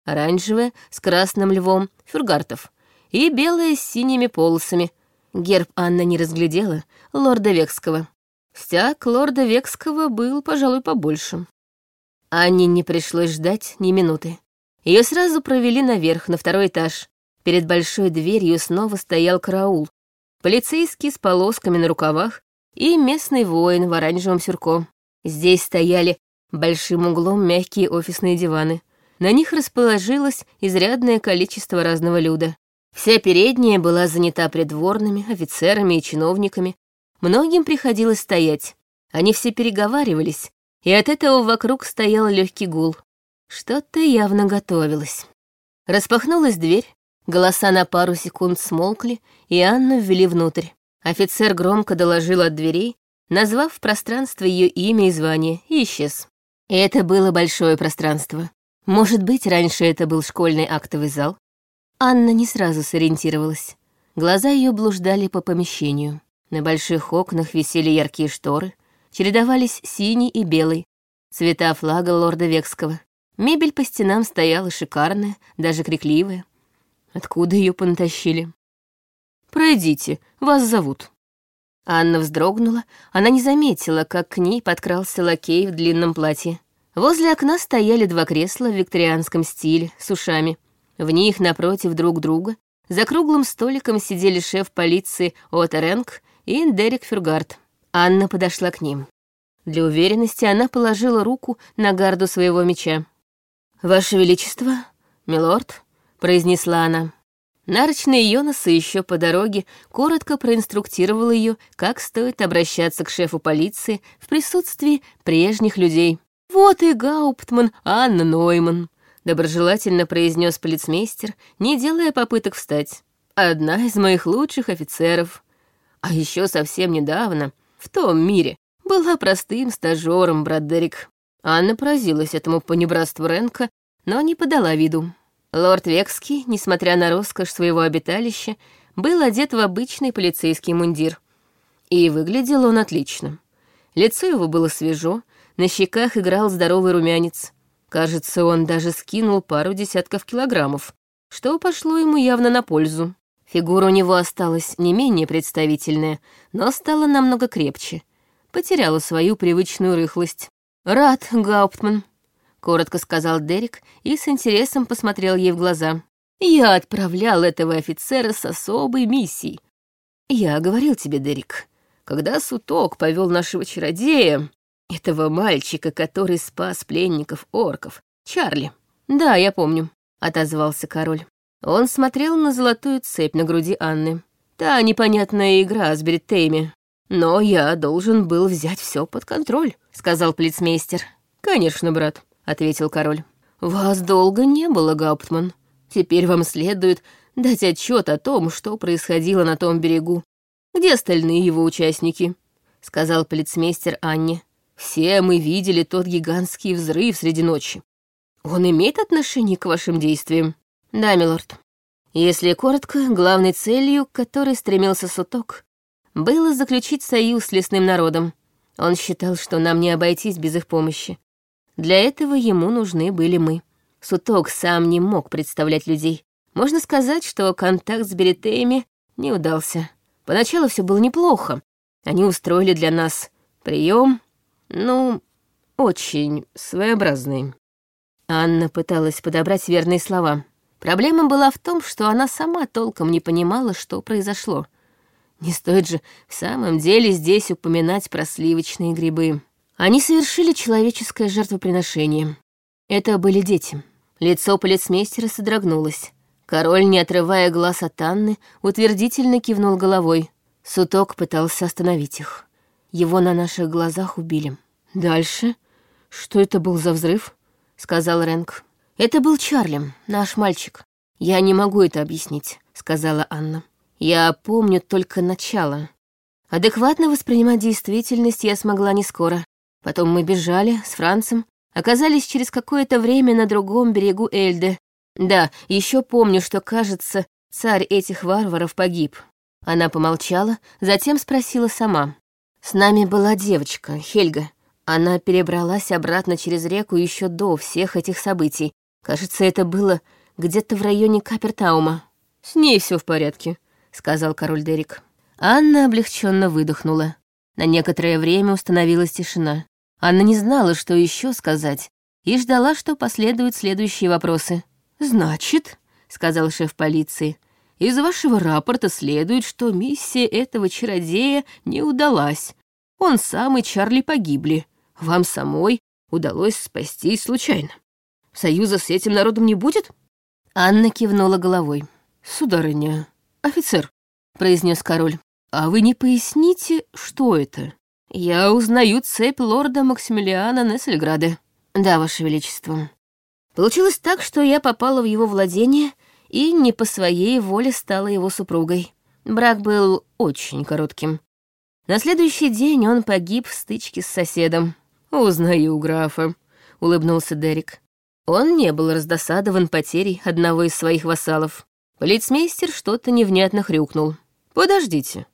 Оранжевое с красным львом, фюргартов, и белое с синими полосами. Герб Анна не разглядела, лорда Векского. Стяг лорда Векского был, пожалуй, побольше. Анне не пришлось ждать ни минуты. Ее сразу провели наверх, на второй этаж. Перед большой дверью снова стоял караул. Полицейский с полосками на рукавах и местный воин в оранжевом сюрко. Здесь стояли большим углом мягкие офисные диваны. На них расположилось изрядное количество разного люда. Вся передняя была занята придворными, офицерами и чиновниками. Многим приходилось стоять. Они все переговаривались, и от этого вокруг стоял легкий гул. Что-то явно готовилось. Распахнулась дверь, голоса на пару секунд смолкли, и Анну ввели внутрь. Офицер громко доложил от дверей, назвав пространство ее имя и звание, и исчез. Это было большое пространство. Может быть, раньше это был школьный актовый зал? Анна не сразу сориентировалась. Глаза ее блуждали по помещению. На больших окнах висели яркие шторы, чередовались синий и белый, цвета флага лорда Векского. Мебель по стенам стояла шикарная, даже крикливая. Откуда ее понатащили? «Пройдите, вас зовут». Анна вздрогнула, она не заметила, как к ней подкрался лакей в длинном платье. Возле окна стояли два кресла в викторианском стиле, с ушами. В них, напротив друг друга, за круглым столиком сидели шеф полиции Отеренг и Дерек Фюргард. Анна подошла к ним. Для уверенности она положила руку на гарду своего меча. «Ваше Величество, милорд», — произнесла она. Нарочный Йонаса еще по дороге коротко проинструктировал ее, как стоит обращаться к шефу полиции в присутствии прежних людей. «Вот и Гауптман Анна Нойман», — доброжелательно произнес полицмейстер, не делая попыток встать. «Одна из моих лучших офицеров. А еще совсем недавно в том мире была простым стажером, брат Дерек. Анна поразилась этому понебратству Ренка, но не подала виду. Лорд Векский, несмотря на роскошь своего обиталища, был одет в обычный полицейский мундир. И выглядел он отлично. Лицо его было свежо, на щеках играл здоровый румянец. Кажется, он даже скинул пару десятков килограммов, что пошло ему явно на пользу. Фигура у него осталась не менее представительная, но стала намного крепче. Потеряла свою привычную рыхлость. «Рад, Гауптман», — коротко сказал Дерек и с интересом посмотрел ей в глаза. «Я отправлял этого офицера с особой миссией. Я говорил тебе, Дерек, когда Суток повел нашего чародея, этого мальчика, который спас пленников-орков, Чарли. Да, я помню», — отозвался король. Он смотрел на золотую цепь на груди Анны. Та непонятная игра с Бриттейми. «Но я должен был взять все под контроль», — сказал полицмейстер. «Конечно, брат», — ответил король. «Вас долго не было, Гауптман. Теперь вам следует дать отчет о том, что происходило на том берегу. Где остальные его участники?» — сказал полицмейстер Анне. «Все мы видели тот гигантский взрыв среди ночи. Он имеет отношение к вашим действиям?» «Да, милорд. Если коротко, главной целью, к которой стремился Суток, было заключить союз с лесным народом. Он считал, что нам не обойтись без их помощи. Для этого ему нужны были мы. Суток сам не мог представлять людей. Можно сказать, что контакт с беретеями не удался. Поначалу все было неплохо. Они устроили для нас прием, ну, очень своеобразный. Анна пыталась подобрать верные слова. Проблема была в том, что она сама толком не понимала, что произошло. Не стоит же в самом деле здесь упоминать про сливочные грибы. Они совершили человеческое жертвоприношение. Это были дети. Лицо полицмейстера содрогнулось. Король, не отрывая глаз от Анны, утвердительно кивнул головой. Суток пытался остановить их. Его на наших глазах убили. Дальше? Что это был за взрыв? Сказал Рэнк. Это был Чарли, наш мальчик. Я не могу это объяснить, сказала Анна. Я помню только начало. Адекватно воспринимать действительность я смогла не скоро. Потом мы бежали с Францем, оказались через какое-то время на другом берегу Эльды. Да, еще помню, что, кажется, царь этих варваров погиб. Она помолчала, затем спросила сама. С нами была девочка, Хельга. Она перебралась обратно через реку еще до всех этих событий. Кажется, это было где-то в районе Капертаума. С ней все в порядке, сказал король Дерек. Анна облегченно выдохнула. На некоторое время установилась тишина. Анна не знала, что еще сказать, и ждала, что последуют следующие вопросы. «Значит», — сказал шеф полиции, — «из вашего рапорта следует, что миссия этого чародея не удалась. Он сам и Чарли погибли. Вам самой удалось спастись случайно. Союза с этим народом не будет?» Анна кивнула головой. «Сударыня, «Офицер», — произнес король, — «а вы не поясните, что это? Я узнаю цепь лорда Максимилиана Нессельграда». «Да, ваше величество». Получилось так, что я попала в его владение и не по своей воле стала его супругой. Брак был очень коротким. На следующий день он погиб в стычке с соседом. «Узнаю графа», — улыбнулся Дерек. Он не был раздосадован потерей одного из своих вассалов. Полицмейстер что-то невнятно хрюкнул. «Подождите».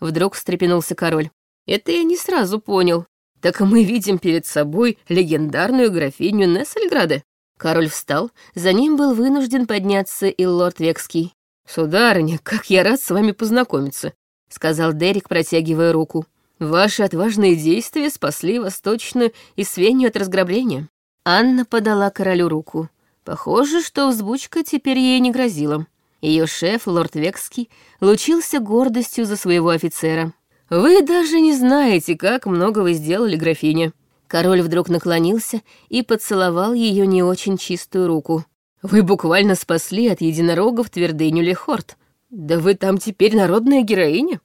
Вдруг встрепенулся король. «Это я не сразу понял. Так мы видим перед собой легендарную графиню Нессельграда». Король встал, за ним был вынужден подняться и лорд Векский. «Сударыня, как я рад с вами познакомиться», — сказал Дерек, протягивая руку. «Ваши отважные действия спасли Восточную и Свенью от разграбления». Анна подала королю руку. Похоже, что взбучка теперь ей не грозила. Ее шеф, лорд Векский, лучился гордостью за своего офицера. «Вы даже не знаете, как много вы сделали, графиня». Король вдруг наклонился и поцеловал ее не очень чистую руку. «Вы буквально спасли от единорогов твердыню Лехорт. Да вы там теперь народная героиня».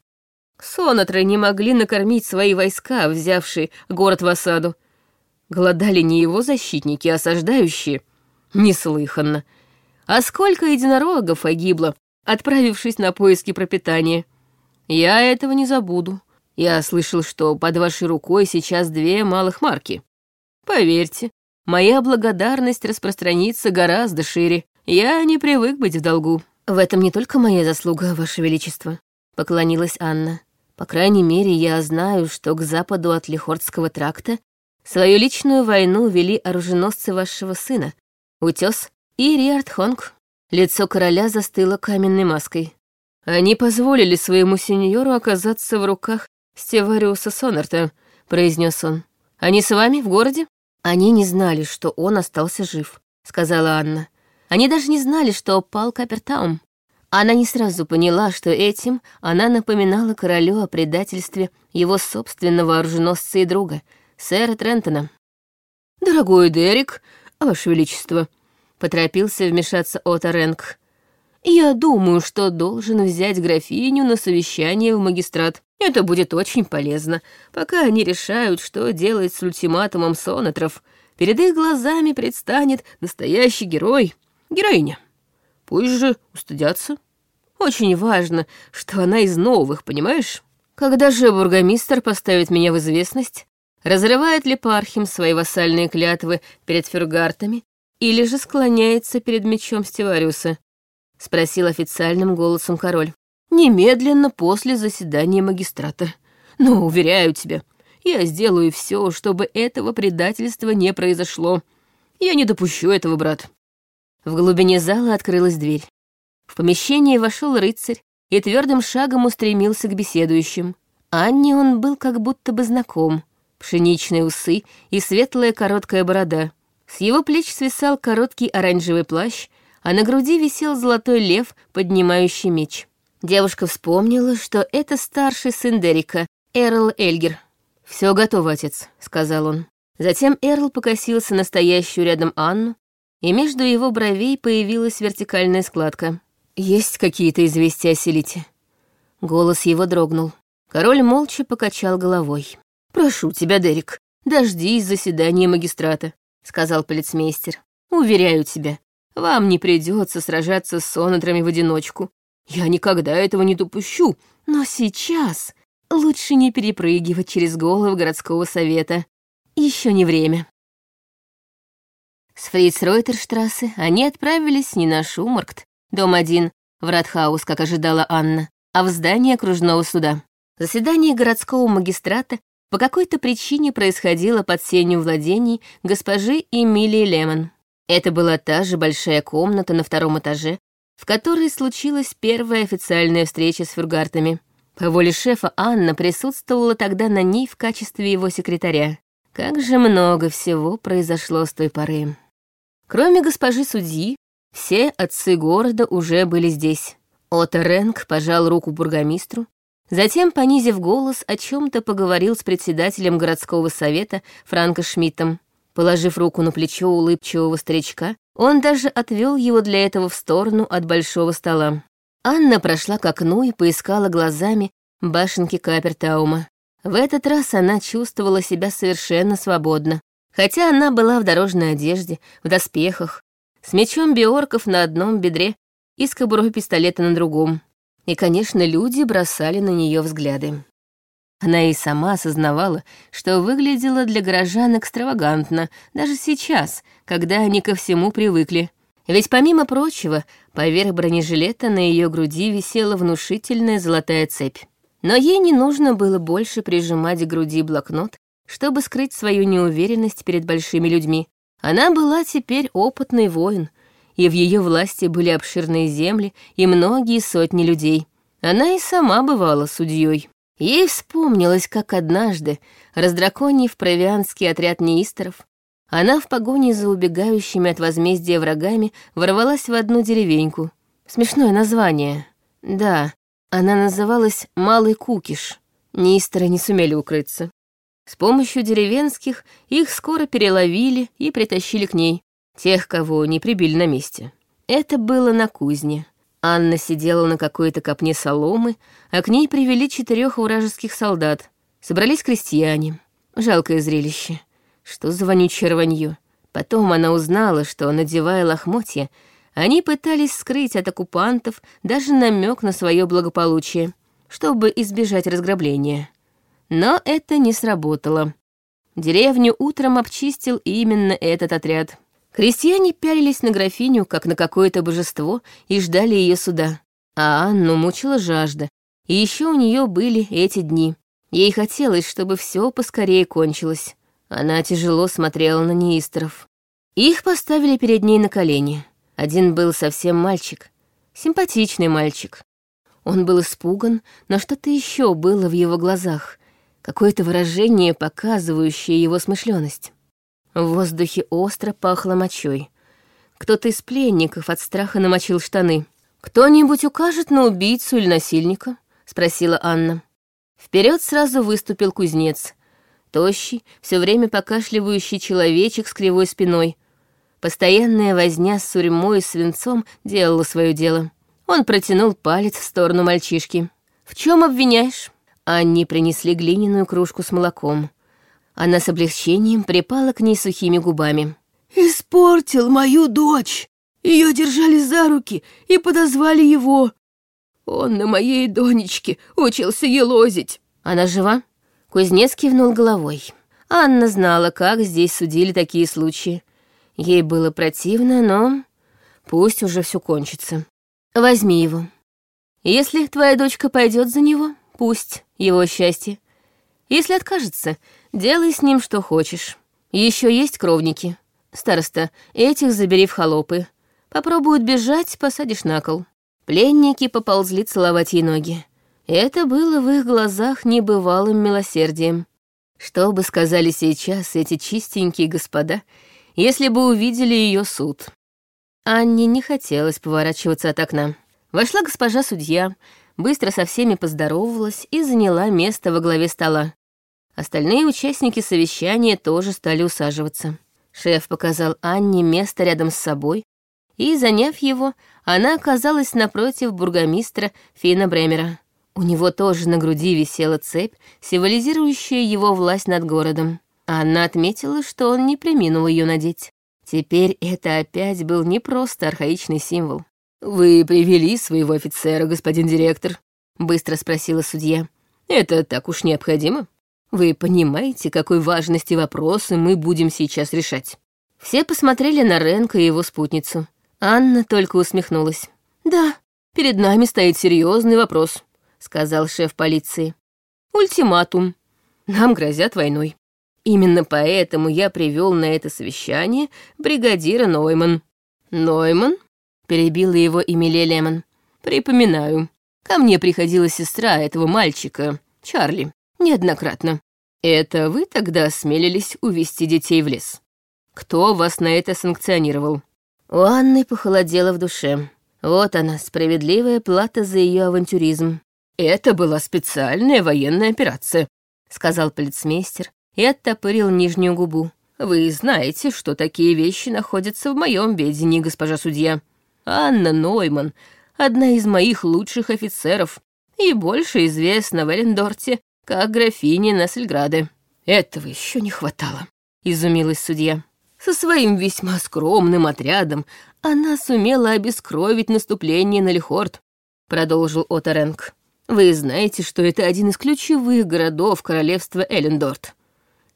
Сонатры не могли накормить свои войска, взявшие город в осаду. Голодали не его защитники, а осаждающие. Неслыханно. А сколько единорогов погибло, отправившись на поиски пропитания. Я этого не забуду. Я слышал, что под вашей рукой сейчас две малых марки. Поверьте, моя благодарность распространится гораздо шире. Я не привык быть в долгу. В этом не только моя заслуга, ваше величество, поклонилась Анна. По крайней мере, я знаю, что к западу от Лихордского тракта свою личную войну вели оруженосцы вашего сына, Утес и Риард Хонг. Лицо короля застыло каменной маской. Они позволили своему сеньору оказаться в руках Стевариуса Сонарта, произнес он. Они с вами в городе? Они не знали, что он остался жив, сказала Анна. Они даже не знали, что пал Капертаум. Она не сразу поняла, что этим она напоминала королю о предательстве его собственного оруженосца и друга, сэра Трентона. «Дорогой Дерек, ваше величество», Поторопился вмешаться Отто Рэнк. «Я думаю, что должен взять графиню на совещание в магистрат. Это будет очень полезно, пока они решают, что делать с ультиматумом сонатров. Перед их глазами предстанет настоящий герой, героиня. Пусть же устыдятся. Очень важно, что она из новых, понимаешь? Когда же бургомистр поставит меня в известность, разрывает ли Пархим свои вассальные клятвы перед фюргартами или же склоняется перед мечом Стивариуса?» — спросил официальным голосом король. «Немедленно после заседания магистрата. Но, уверяю тебя, Я сделаю все, чтобы этого предательства не произошло. Я не допущу этого, брат». В глубине зала открылась дверь. В помещение вошел рыцарь и твердым шагом устремился к беседующим. Анне он был как будто бы знаком. Пшеничные усы и светлая короткая борода. С его плеч свисал короткий оранжевый плащ, а на груди висел золотой лев, поднимающий меч. Девушка вспомнила, что это старший сын Дерека, Эрл Эльгер. «Все готово, отец», — сказал он. Затем Эрл покосился на стоящую рядом Анну, и между его бровей появилась вертикальная складка. «Есть какие-то известия о Селите?» Голос его дрогнул. Король молча покачал головой. «Прошу тебя, Дерек, дождись заседания магистрата», — сказал полицмейстер. «Уверяю тебя, вам не придется сражаться с сонатрами в одиночку. Я никогда этого не допущу, но сейчас лучше не перепрыгивать через голову городского совета. Еще не время». С Фрейцройтерштрассе они отправились не на Шумаркт, дом один, в Радхаус, как ожидала Анна, а в здание окружного суда. Заседание городского магистрата по какой-то причине происходило под сенью владений госпожи Эмилии Лемон. Это была та же большая комната на втором этаже, в которой случилась первая официальная встреча с фюргартами. По воле шефа Анна присутствовала тогда на ней в качестве его секретаря. Как же много всего произошло с той поры. Кроме госпожи судьи, все отцы города уже были здесь. Отто Ренк пожал руку бургомистру, затем, понизив голос, о чем то поговорил с председателем городского совета Франко Шмидтом. Положив руку на плечо улыбчивого старичка, он даже отвел его для этого в сторону от большого стола. Анна прошла к окну и поискала глазами башенки Капертаума. В этот раз она чувствовала себя совершенно свободно. Хотя она была в дорожной одежде, в доспехах, с мечом биорков на одном бедре и с кобурой пистолета на другом. И, конечно, люди бросали на нее взгляды. Она и сама осознавала, что выглядела для горожан экстравагантно, даже сейчас, когда они ко всему привыкли. Ведь, помимо прочего, поверх бронежилета на ее груди висела внушительная золотая цепь. Но ей не нужно было больше прижимать к груди блокнот, чтобы скрыть свою неуверенность перед большими людьми. Она была теперь опытный воин, и в ее власти были обширные земли и многие сотни людей. Она и сама бывала судьей. Ей вспомнилось, как однажды, раздраконив провианский отряд неисторов, она в погоне за убегающими от возмездия врагами ворвалась в одну деревеньку. Смешное название. Да, она называлась Малый Кукиш. Неисторы не сумели укрыться. С помощью деревенских их скоро переловили и притащили к ней, тех, кого не прибили на месте. Это было на кузне. Анна сидела на какой-то копне соломы, а к ней привели четырех вражеских солдат. Собрались крестьяне. Жалкое зрелище. Что за вонючее рванье. Потом она узнала, что, надевая лохмотья, они пытались скрыть от оккупантов даже намек на свое благополучие, чтобы избежать разграбления. Но это не сработало. Деревню утром обчистил именно этот отряд. Крестьяне пялились на графиню, как на какое-то божество, и ждали ее суда. А Анну мучила жажда. И еще у нее были эти дни. Ей хотелось, чтобы все поскорее кончилось. Она тяжело смотрела на неисторов. Их поставили перед ней на колени. Один был совсем мальчик. Симпатичный мальчик. Он был испуган, но что-то еще было в его глазах, какое-то выражение, показывающее его смышленность. В воздухе остро пахло мочой. Кто-то из пленников от страха намочил штаны. «Кто-нибудь укажет на убийцу или насильника?» — спросила Анна. Вперед сразу выступил кузнец. Тощий, все время покашливающий человечек с кривой спиной. Постоянная возня с сурьмой и свинцом делала свое дело. Он протянул палец в сторону мальчишки. «В чем обвиняешь?» Анне принесли глиняную кружку с молоком. Она с облегчением припала к ней сухими губами.
«Испортил мою дочь! Ее держали за руки и подозвали его. Он на моей донечке учился елозить».
«Она жива?» Кузнец кивнул головой. Анна знала, как здесь судили такие случаи. Ей было противно, но пусть уже все кончится. Возьми его. Если твоя дочка пойдет за него, пусть его счастье. Если откажется, делай с ним что хочешь. Еще есть кровники. Староста, этих забери в холопы. Попробуют бежать, посадишь на кол. Пленники поползли целовать ей ноги. Это было в их глазах небывалым милосердием. Что бы сказали сейчас эти чистенькие господа, если бы увидели ее суд? Анне не хотелось поворачиваться от окна. Вошла госпожа судья, быстро со всеми поздоровалась и заняла место во главе стола. Остальные участники совещания тоже стали усаживаться. Шеф показал Анне место рядом с собой, и, заняв его, она оказалась напротив бургомистра Фина Бремера. У него тоже на груди висела цепь, символизирующая его власть над городом. Анна отметила, что он не приминул ее надеть. Теперь это опять был не просто архаичный символ. «Вы привели своего офицера, господин директор?» — быстро спросила судья. «Это так уж необходимо? Вы понимаете, какой важности вопросы мы будем сейчас решать?» Все посмотрели на Ренка и его спутницу. Анна только усмехнулась. «Да, перед нами стоит серьезный вопрос», — сказал шеф полиции. «Ультиматум. Нам грозят войной. Именно поэтому я привел на это совещание бригадира Нойман». «Нойман?» — перебила его Эмилия Лемон. «Припоминаю. Ко мне приходила сестра этого мальчика, Чарли, неоднократно. Это вы тогда осмелились увести детей в лес? Кто вас на это санкционировал?» У Анны похолодело в душе. Вот она, справедливая плата за ее авантюризм. «Это была специальная военная операция», — сказал полицмейстер и оттопырил нижнюю губу. «Вы знаете, что такие вещи находятся в моем ведении, госпожа судья. Анна Нойман — одна из моих лучших офицеров и больше известна в Эллендорте как графиня Нассельграде». «Этого еще не хватало», — изумилась судья. Со своим весьма скромным отрядом она сумела обескровить наступление на Лихорд, продолжил Оторенг. Вы знаете, что это один из ключевых городов королевства Эллендорт.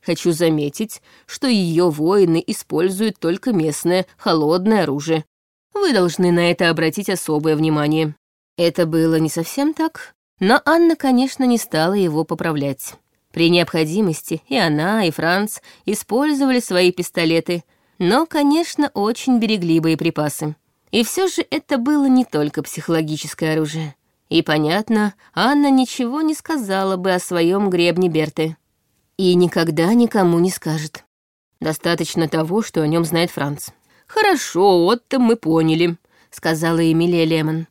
Хочу заметить, что ее воины используют только местное холодное оружие. Вы должны на это обратить особое внимание. Это было не совсем так, но Анна, конечно, не стала его поправлять. При необходимости и она, и Франц использовали свои пистолеты, но, конечно, очень берегли боеприпасы. И все же это было не только психологическое оружие. И, понятно, Анна ничего не сказала бы о своем гребне Берты. И никогда никому не скажет. Достаточно того, что о нем знает Франц. «Хорошо, Отто, мы поняли», — сказала Эмилия Лемон.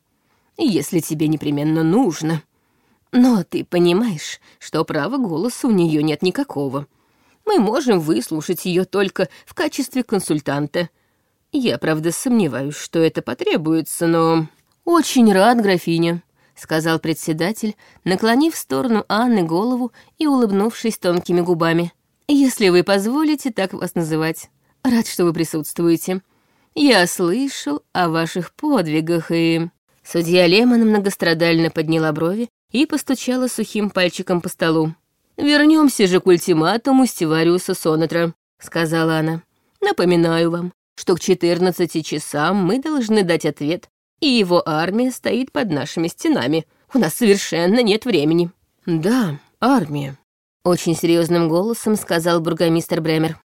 «Если тебе непременно нужно», но ты понимаешь, что права голоса у нее нет никакого. Мы можем выслушать ее только в качестве консультанта. Я, правда, сомневаюсь, что это потребуется, но... Очень рад, графиня, сказал председатель, наклонив в сторону Анны голову и улыбнувшись тонкими губами. Если вы позволите так вас называть. Рад, что вы присутствуете. Я слышал о ваших подвигах и... Судья Лемон многострадально подняла брови и постучала сухим пальчиком по столу. Вернемся же к ультиматуму Стивариуса Сонетра», — сказала она. «Напоминаю вам, что к 14 часам мы должны дать ответ, и его армия стоит под нашими стенами. У нас совершенно нет времени». «Да, армия», — очень серьезным голосом сказал бургомистр Бремер.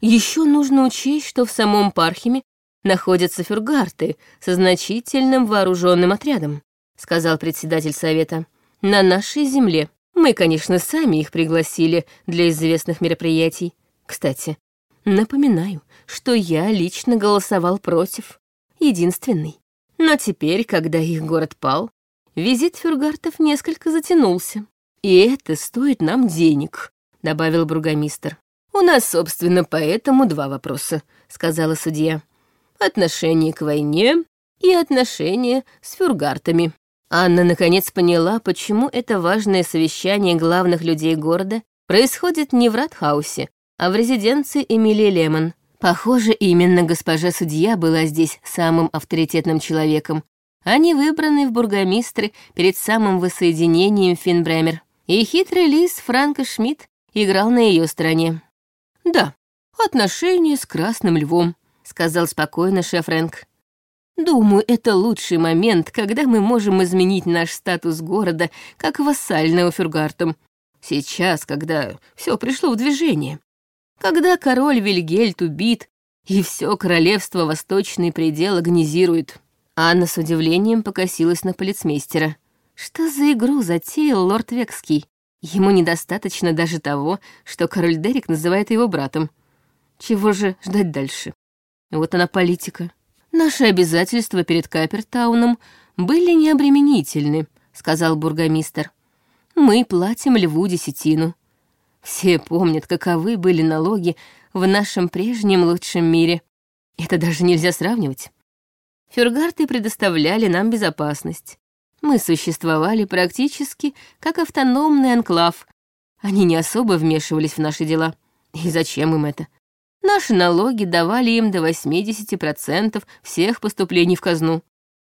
Еще нужно учесть, что в самом Пархиме находятся фюргарты со значительным вооруженным отрядом», — сказал председатель совета на нашей земле. Мы, конечно, сами их пригласили для известных мероприятий. Кстати, напоминаю, что я лично голосовал против. Единственный. Но теперь, когда их город пал, визит фюргартов несколько затянулся. И это стоит нам денег, добавил бургомистр. У нас, собственно, поэтому два вопроса, сказала судья. Отношение к войне и отношение с фюргартами. Анна наконец поняла, почему это важное совещание главных людей города происходит не в Ратхаусе, а в резиденции Эмилии Лемон. Похоже, именно госпожа судья была здесь самым авторитетным человеком, а не выбранный в бургомистры перед самым воссоединением Финбремер. И хитрый лис Франко Шмидт играл на ее стороне. «Да, отношения с Красным Львом», — сказал спокойно шеф Рэнк. Думаю, это лучший момент, когда мы можем изменить наш статус города как вассального фюргартом.
Сейчас, когда все пришло в движение. Когда король Вильгельт убит, и все королевство Восточный предел агонизирует. Анна с удивлением покосилась на полицмейстера. Что за игру затеял лорд Векский? Ему недостаточно даже того, что король Дерек называет его братом. Чего же ждать дальше? Вот она политика. Наши обязательства перед Капертауном были необременительны, сказал бургомистр. Мы платим льву десятину. Все помнят, каковы были налоги в нашем прежнем лучшем мире. Это даже нельзя сравнивать. Фюргарты предоставляли нам безопасность. Мы существовали практически как автономный анклав. Они не особо вмешивались в наши дела. И зачем им это? Наши налоги давали им до 80% всех поступлений в казну.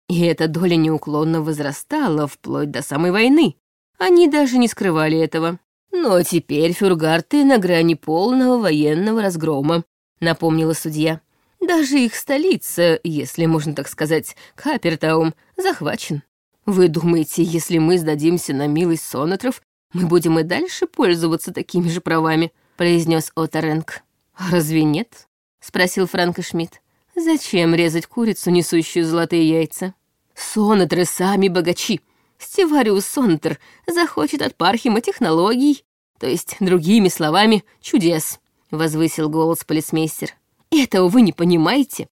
И эта доля неуклонно возрастала вплоть до самой войны. Они даже не скрывали этого. Но теперь фюргарты на грани полного военного разгрома, напомнила судья. Даже их столица, если можно так сказать, Капертаум, захвачен. Вы думаете, если мы сдадимся на милость сонатров, мы будем и дальше пользоваться такими же правами?» — произнес Отаренг. «Разве нет?» — спросил Франко Шмидт. «Зачем резать курицу, несущую золотые яйца?» «Сонатры сами богачи. Стивариус Сонатр захочет от Пархима технологий, то есть, другими словами, чудес», — возвысил голос полицмейстер. «Этого вы не понимаете?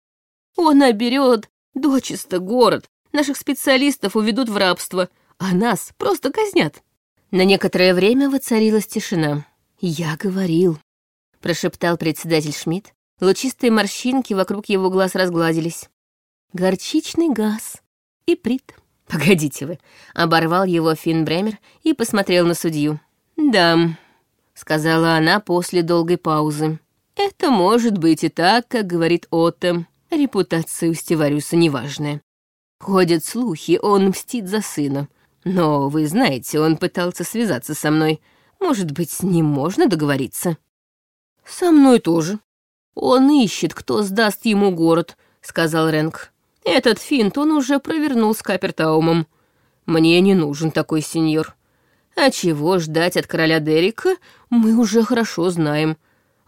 Он оберет дочисто город, наших специалистов уведут в рабство, а нас просто казнят». На некоторое время воцарилась тишина. «Я говорил», — прошептал председатель Шмидт. Лучистые морщинки вокруг его глаз разгладились. «Горчичный газ. И прит». «Погодите вы», — оборвал его Финн и посмотрел на судью. «Да», — сказала она после долгой паузы. «Это может быть и так, как говорит Отто. Репутация у Стивариуса неважная. Ходят слухи, он мстит за сына. Но, вы знаете, он пытался связаться со мной. Может быть, с ним можно договориться?» «Со мной тоже. Он ищет, кто сдаст ему город», — сказал Рэнк. «Этот финт он уже провернул с Капертаумом. Мне не нужен такой сеньор. А чего ждать от короля Дерека, мы уже хорошо знаем.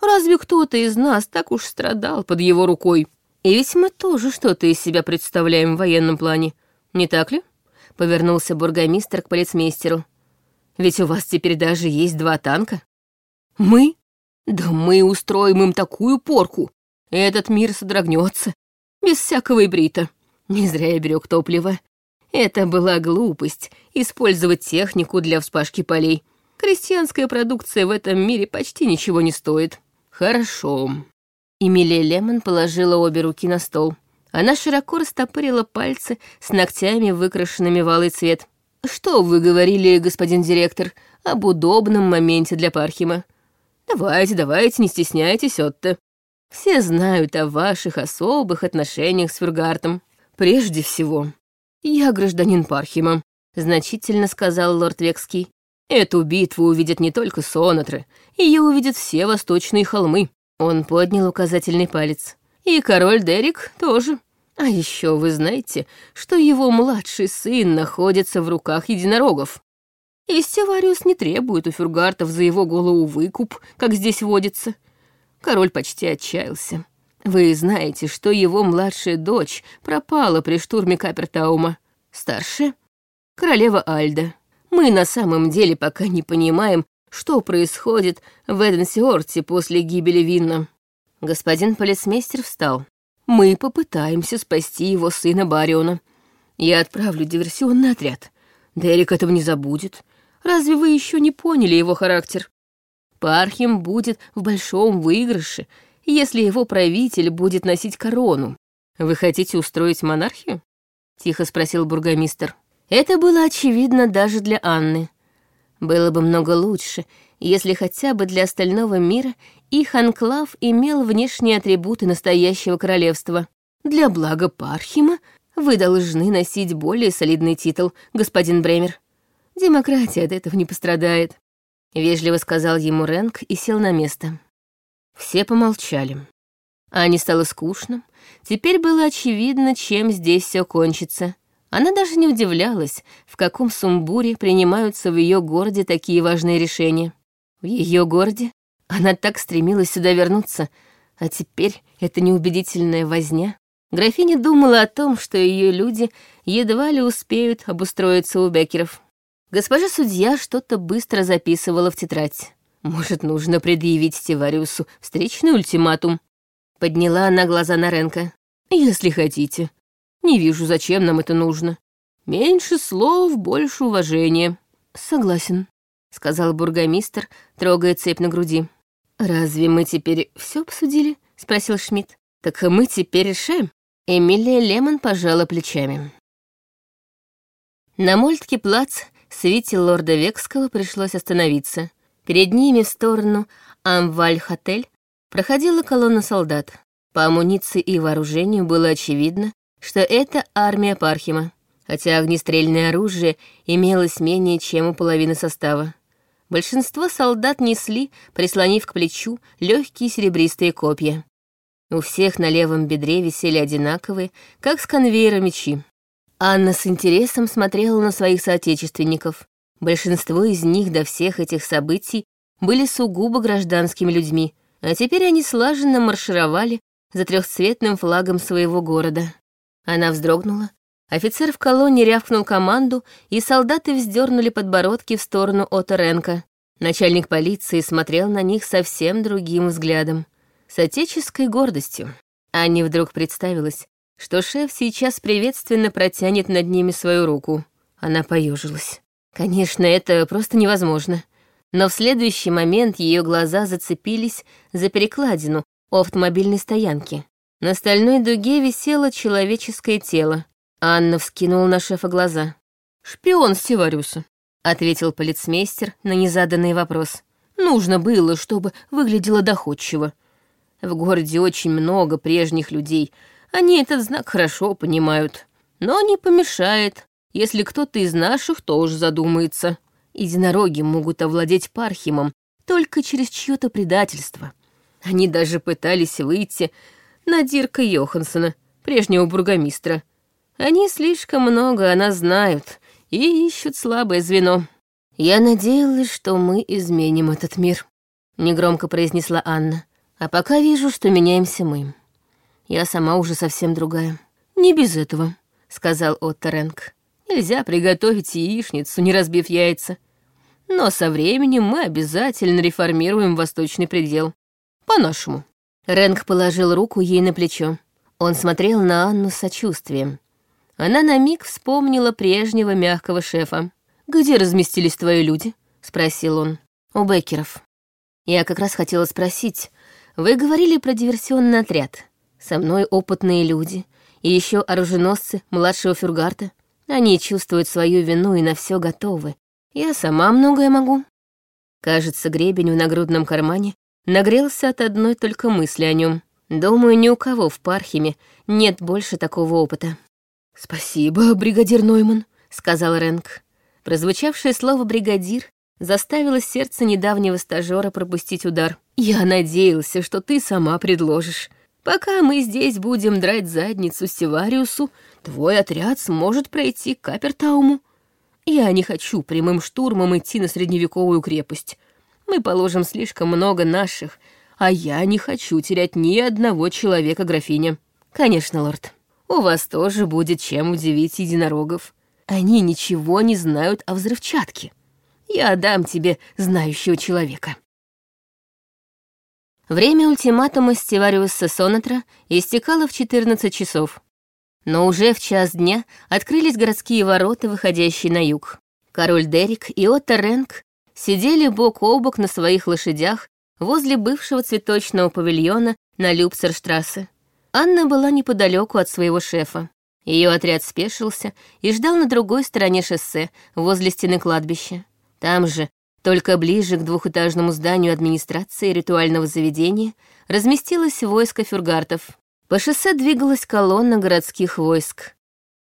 Разве кто-то из нас так уж страдал под его рукой? И ведь мы тоже что-то из себя представляем в военном плане, не так ли?» — повернулся бургомистр к полицмейстеру. «Ведь у вас теперь даже есть два танка». «Мы?» Да мы устроим им такую порку. Этот мир содрогнется. Без всякого ибрита. Не зря я берег топливо. Это была глупость — использовать технику для вспашки полей. Крестьянская продукция в этом мире почти ничего не стоит. Хорошо. Эмилия Лемон положила обе руки на стол. Она широко растопырила пальцы с ногтями, выкрашенными в алый цвет. «Что вы говорили, господин директор, об удобном моменте для Пархима? Давайте, давайте, не стесняйтесь, Отто. Все знают о ваших особых отношениях с Фюргартом. Прежде всего, я гражданин Пархима, значительно сказал лорд Векский. Эту битву увидят не только сонатры, ее увидят все восточные холмы. Он поднял указательный палец. И король Дерек тоже. А еще вы знаете, что его младший сын находится в руках единорогов. И Стевариус не требует у фюргартов за его голову выкуп, как здесь водится. Король почти отчаялся. Вы знаете, что его младшая дочь пропала при штурме Капертаума. Старшая — королева Альда. Мы на самом деле пока не понимаем, что происходит в Эденсиорте после гибели Винна. Господин полицмейстер встал. Мы попытаемся спасти его сына Бариона. Я отправлю диверсионный отряд. Дерек этого не забудет. Разве вы еще не поняли его характер? Пархим будет в большом выигрыше, если его правитель будет носить корону. Вы хотите устроить монархию? Тихо спросил бургомистр. Это было очевидно даже для Анны. Было бы много лучше, если хотя бы для остального мира их анклав имел внешние атрибуты настоящего королевства. Для блага Пархима вы должны носить более солидный титул, господин Бремер. Демократия от этого не пострадает», — вежливо сказал ему Рэнк и сел на место. Все помолчали. Ане стало скучно. Теперь было очевидно, чем здесь все кончится. Она даже не удивлялась, в каком сумбуре принимаются в ее городе такие важные решения. В ее городе она так стремилась сюда вернуться, а теперь это неубедительная возня. Графиня думала о том, что ее люди едва ли успеют обустроиться у Беккеров. Госпожа судья что-то быстро записывала в тетрадь. Может, нужно предъявить Стивариусу встречный ультиматум? Подняла она глаза на Ренка. «Если хотите. Не вижу, зачем нам это нужно. Меньше слов, больше уважения». «Согласен», — сказал бургомистр, трогая цепь на груди. «Разве мы теперь все обсудили?» — спросил Шмидт. «Так мы теперь решаем». Эмилия Лемон пожала плечами. На Мольтке плац свите лорда Векского пришлось остановиться. Перед ними в сторону Амваль-Хотель проходила колонна солдат. По амуниции и вооружению было очевидно, что это армия Пархима, хотя огнестрельное оружие имелось менее чем у половины состава. Большинство солдат несли, прислонив к плечу, легкие серебристые копья. У всех на левом бедре висели одинаковые, как с конвейера мечи. Анна с интересом смотрела на своих соотечественников. Большинство из них до всех этих событий были сугубо гражданскими людьми, а теперь они слаженно маршировали за трехцветным флагом своего города. Она вздрогнула. Офицер в колонне рявкнул команду, и солдаты вздернули подбородки в сторону Оторенко. Начальник полиции смотрел на них совсем другим взглядом, с отеческой гордостью. Анне вдруг представилось, что шеф сейчас приветственно протянет над ними свою руку. Она поежилась. Конечно, это просто невозможно. Но в следующий момент ее глаза зацепились за перекладину у автомобильной стоянки. На стальной дуге висело человеческое тело. Анна вскинула на шефа глаза. «Шпион Стивариуса», — ответил полицмейстер на незаданный вопрос. «Нужно было, чтобы выглядело доходчиво. В городе очень много прежних людей. Они этот знак хорошо понимают. Но не помешает, если кто-то из наших тоже задумается. Единороги могут овладеть Пархимом только через чье-то предательство. Они даже пытались выйти на Дирка Йоханссона, прежнего бургомистра. Они слишком много о нас знают и ищут слабое звено. Я надеялась, что мы изменим этот мир, негромко произнесла Анна. А пока вижу, что меняемся мы. Я сама уже совсем другая. Не без этого, сказал Отто Ренк. Нельзя приготовить яичницу, не разбив яйца. Но со временем мы обязательно реформируем восточный предел. По-нашему». Рэнк положил руку ей на плечо. Он смотрел на Анну с сочувствием. Она на миг вспомнила прежнего мягкого шефа. «Где разместились твои люди?» — спросил он. «У Беккеров». Я как раз хотела спросить. Вы говорили про диверсионный отряд. Со мной опытные люди и еще оруженосцы младшего фюргарта. Они чувствуют свою вину и на все готовы. Я сама многое могу. Кажется, гребень в нагрудном кармане нагрелся от одной только мысли о нем. Думаю, ни у кого в Пархиме нет больше такого опыта. «Спасибо, бригадир Нойман», — сказал Рэнк. Прозвучавшее слово «бригадир» заставило сердце недавнего стажера пропустить удар. «Я надеялся, что ты сама предложишь. Пока мы здесь будем драть задницу Севариусу, твой отряд сможет пройти к Капертауму. Я не хочу прямым штурмом идти на средневековую крепость. Мы положим слишком много наших, а я не хочу терять ни одного человека, графиня. Конечно, лорд, у вас тоже будет чем удивить единорогов. Они ничего не знают о взрывчатке. Я дам тебе знающего человека. Время ультиматума Стивариуса Сонатра истекало в 14 часов. Но уже в час дня открылись городские ворота, выходящие на юг. Король Дерек и Отто Ренк сидели бок о бок на своих лошадях возле бывшего цветочного павильона на Люпсерштрассе. Анна была неподалеку от своего шефа. Ее отряд спешился и ждал на другой стороне шоссе, возле стены кладбища. Там же, только ближе к двухэтажному зданию администрации ритуального заведения, разместилось войско фюргартов. По шоссе двигалась колонна городских войск.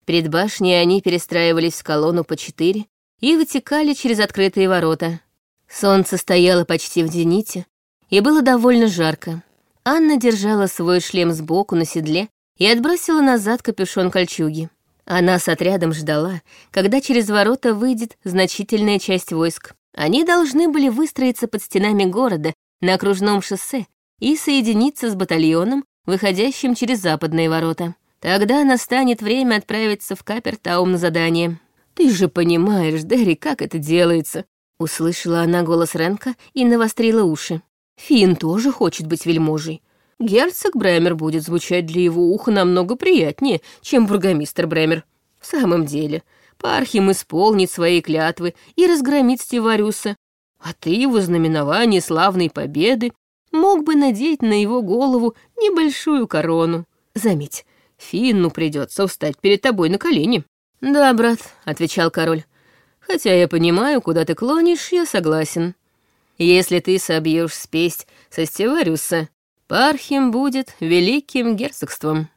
Перед башней они перестраивались в колонну по четыре и вытекали через открытые ворота. Солнце стояло почти в зените, и было довольно жарко. Анна держала свой шлем сбоку на седле и отбросила назад капюшон кольчуги.
Она с отрядом ждала, когда через ворота выйдет значительная часть войск. Они должны были выстроиться под стенами города на окружном шоссе и соединиться с батальоном, выходящим через западные ворота. Тогда настанет время отправиться в Капертаум на задание. «Ты же понимаешь, Дерри, как это делается!» Услышала она голос Ренка и навострила уши. Фин тоже хочет быть вельможей. Герцог Бремер будет звучать для его уха намного приятнее, чем бургомистр Бремер. В самом деле, Пархим исполнит свои клятвы и разгромит Стивариуса, а ты в знаменование славной победы мог бы надеть на его голову небольшую корону. Заметь, Финну придется встать перед тобой на колени. «Да, брат», — отвечал король. «Хотя я понимаю, куда ты клонишь, я согласен. Если ты собьешь спесь со Стивариуса, Пархим будет великим герцогством».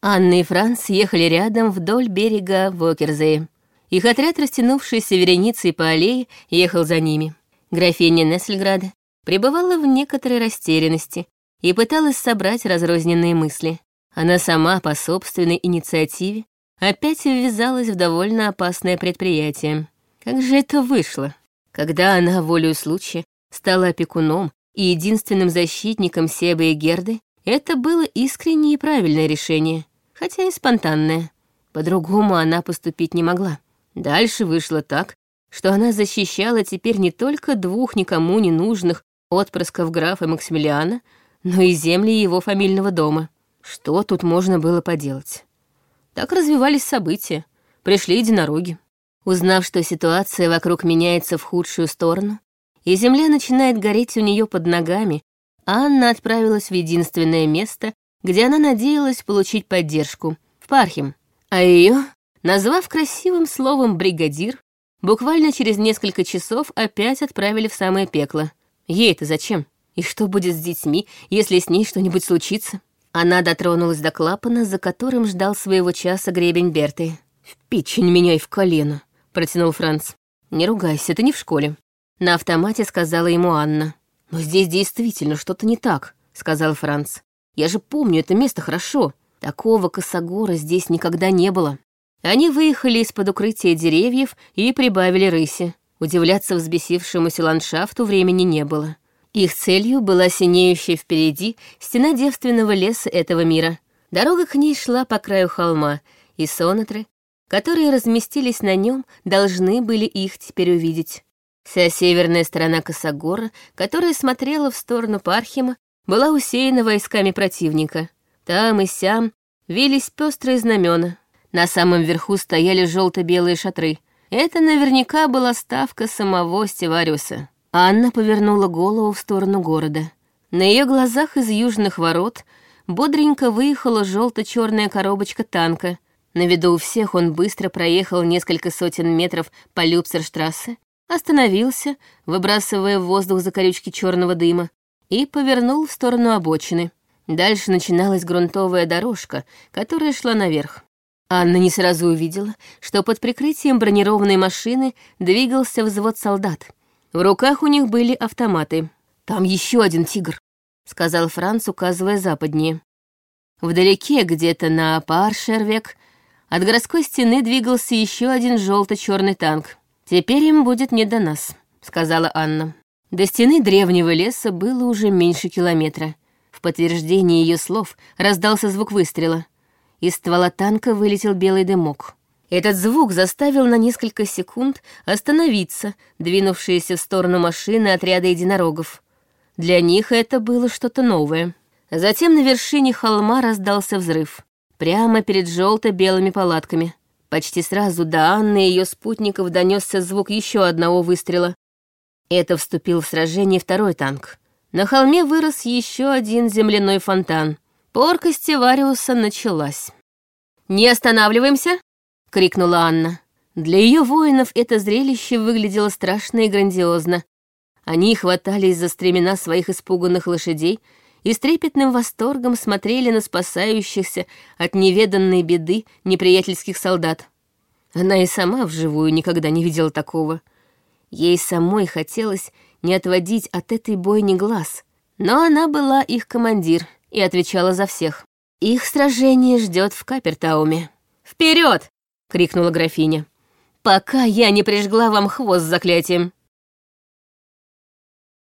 Анна и Франц ехали рядом вдоль берега Вокерзея. Их отряд, растянувшийся вереницей по аллее, ехал за ними. Графиня Нессельграда пребывала в некоторой растерянности и пыталась собрать разрозненные мысли. Она сама по собственной инициативе опять ввязалась в довольно опасное предприятие. Как же это вышло? Когда она, волею случая, стала опекуном и единственным защитником Себа и Герды, это было искреннее и правильное решение, хотя и спонтанное. По-другому она поступить не могла. Дальше вышло так, что она защищала теперь не только двух никому не нужных отпрысков графа Максимилиана, но и земли его фамильного дома. Что тут можно было поделать? Так развивались события, пришли единороги. Узнав, что ситуация вокруг меняется в худшую сторону, и земля начинает гореть у нее под ногами, Анна отправилась в единственное место, где она надеялась получить поддержку — в Пархим. А ее, назвав красивым словом «бригадир», буквально через несколько часов опять отправили в самое пекло. Ей-то зачем? И что будет с детьми, если с ней что-нибудь случится? Она дотронулась до клапана, за которым ждал своего часа гребень Берты. «В печень меня и в колено», — протянул Франц. «Не ругайся, ты не в школе». На автомате сказала ему Анна. «Но здесь действительно что-то не так», — сказал Франц. «Я же помню это место хорошо. Такого косогора здесь никогда не было». Они выехали из-под укрытия деревьев и прибавили рыси. Удивляться взбесившемуся ландшафту времени не было. Их целью была синеющая впереди стена девственного леса этого мира. Дорога к ней шла по краю холма, и сонатры, которые разместились на нем, должны были их теперь увидеть. Вся северная сторона Косогора, которая смотрела в сторону Пархима, была усеяна войсками противника. Там и сям вились пестрые знамена. На самом верху стояли желто-белые шатры. Это наверняка была ставка самого Стевариуса. Анна повернула голову в сторону города. На ее глазах из южных ворот бодренько выехала желто-черная коробочка танка. На виду у всех он быстро проехал несколько сотен метров по Люпсерштрассе, остановился, выбрасывая в воздух закорючки черного дыма, и повернул в сторону обочины. Дальше начиналась грунтовая дорожка, которая шла наверх. Анна не сразу увидела, что под прикрытием бронированной машины двигался взвод солдат — в руках у них были автоматы. «Там еще один тигр», — сказал Франц, указывая западнее. Вдалеке, где-то на Паршервек, от городской стены двигался еще один желто-черный танк. «Теперь им будет не до нас», — сказала Анна. До стены древнего леса было уже меньше километра. В подтверждение ее слов раздался звук выстрела. Из ствола танка вылетел белый дымок. Этот звук заставил на несколько секунд остановиться двинувшиеся в сторону машины отряда единорогов. Для них это было что-то новое. Затем на вершине холма раздался взрыв. Прямо перед желто-белыми палатками. Почти сразу до Анны и ее спутников донесся звук еще одного выстрела. Это вступил в сражение второй танк. На холме вырос еще один земляной фонтан. Порка Стевариуса началась. «Не останавливаемся!» — крикнула Анна. Для ее воинов это зрелище выглядело страшно и грандиозно. Они хватались за стремена своих испуганных лошадей и с трепетным восторгом смотрели на спасающихся от неведанной беды неприятельских солдат. Она и сама вживую никогда не видела такого. Ей самой хотелось не отводить от этой бойни глаз, но она была их командир и отвечала за всех. Их сражение ждет в Капертауме.
Вперед! крикнула графиня. «Пока я не прижгла вам хвост заклятием!»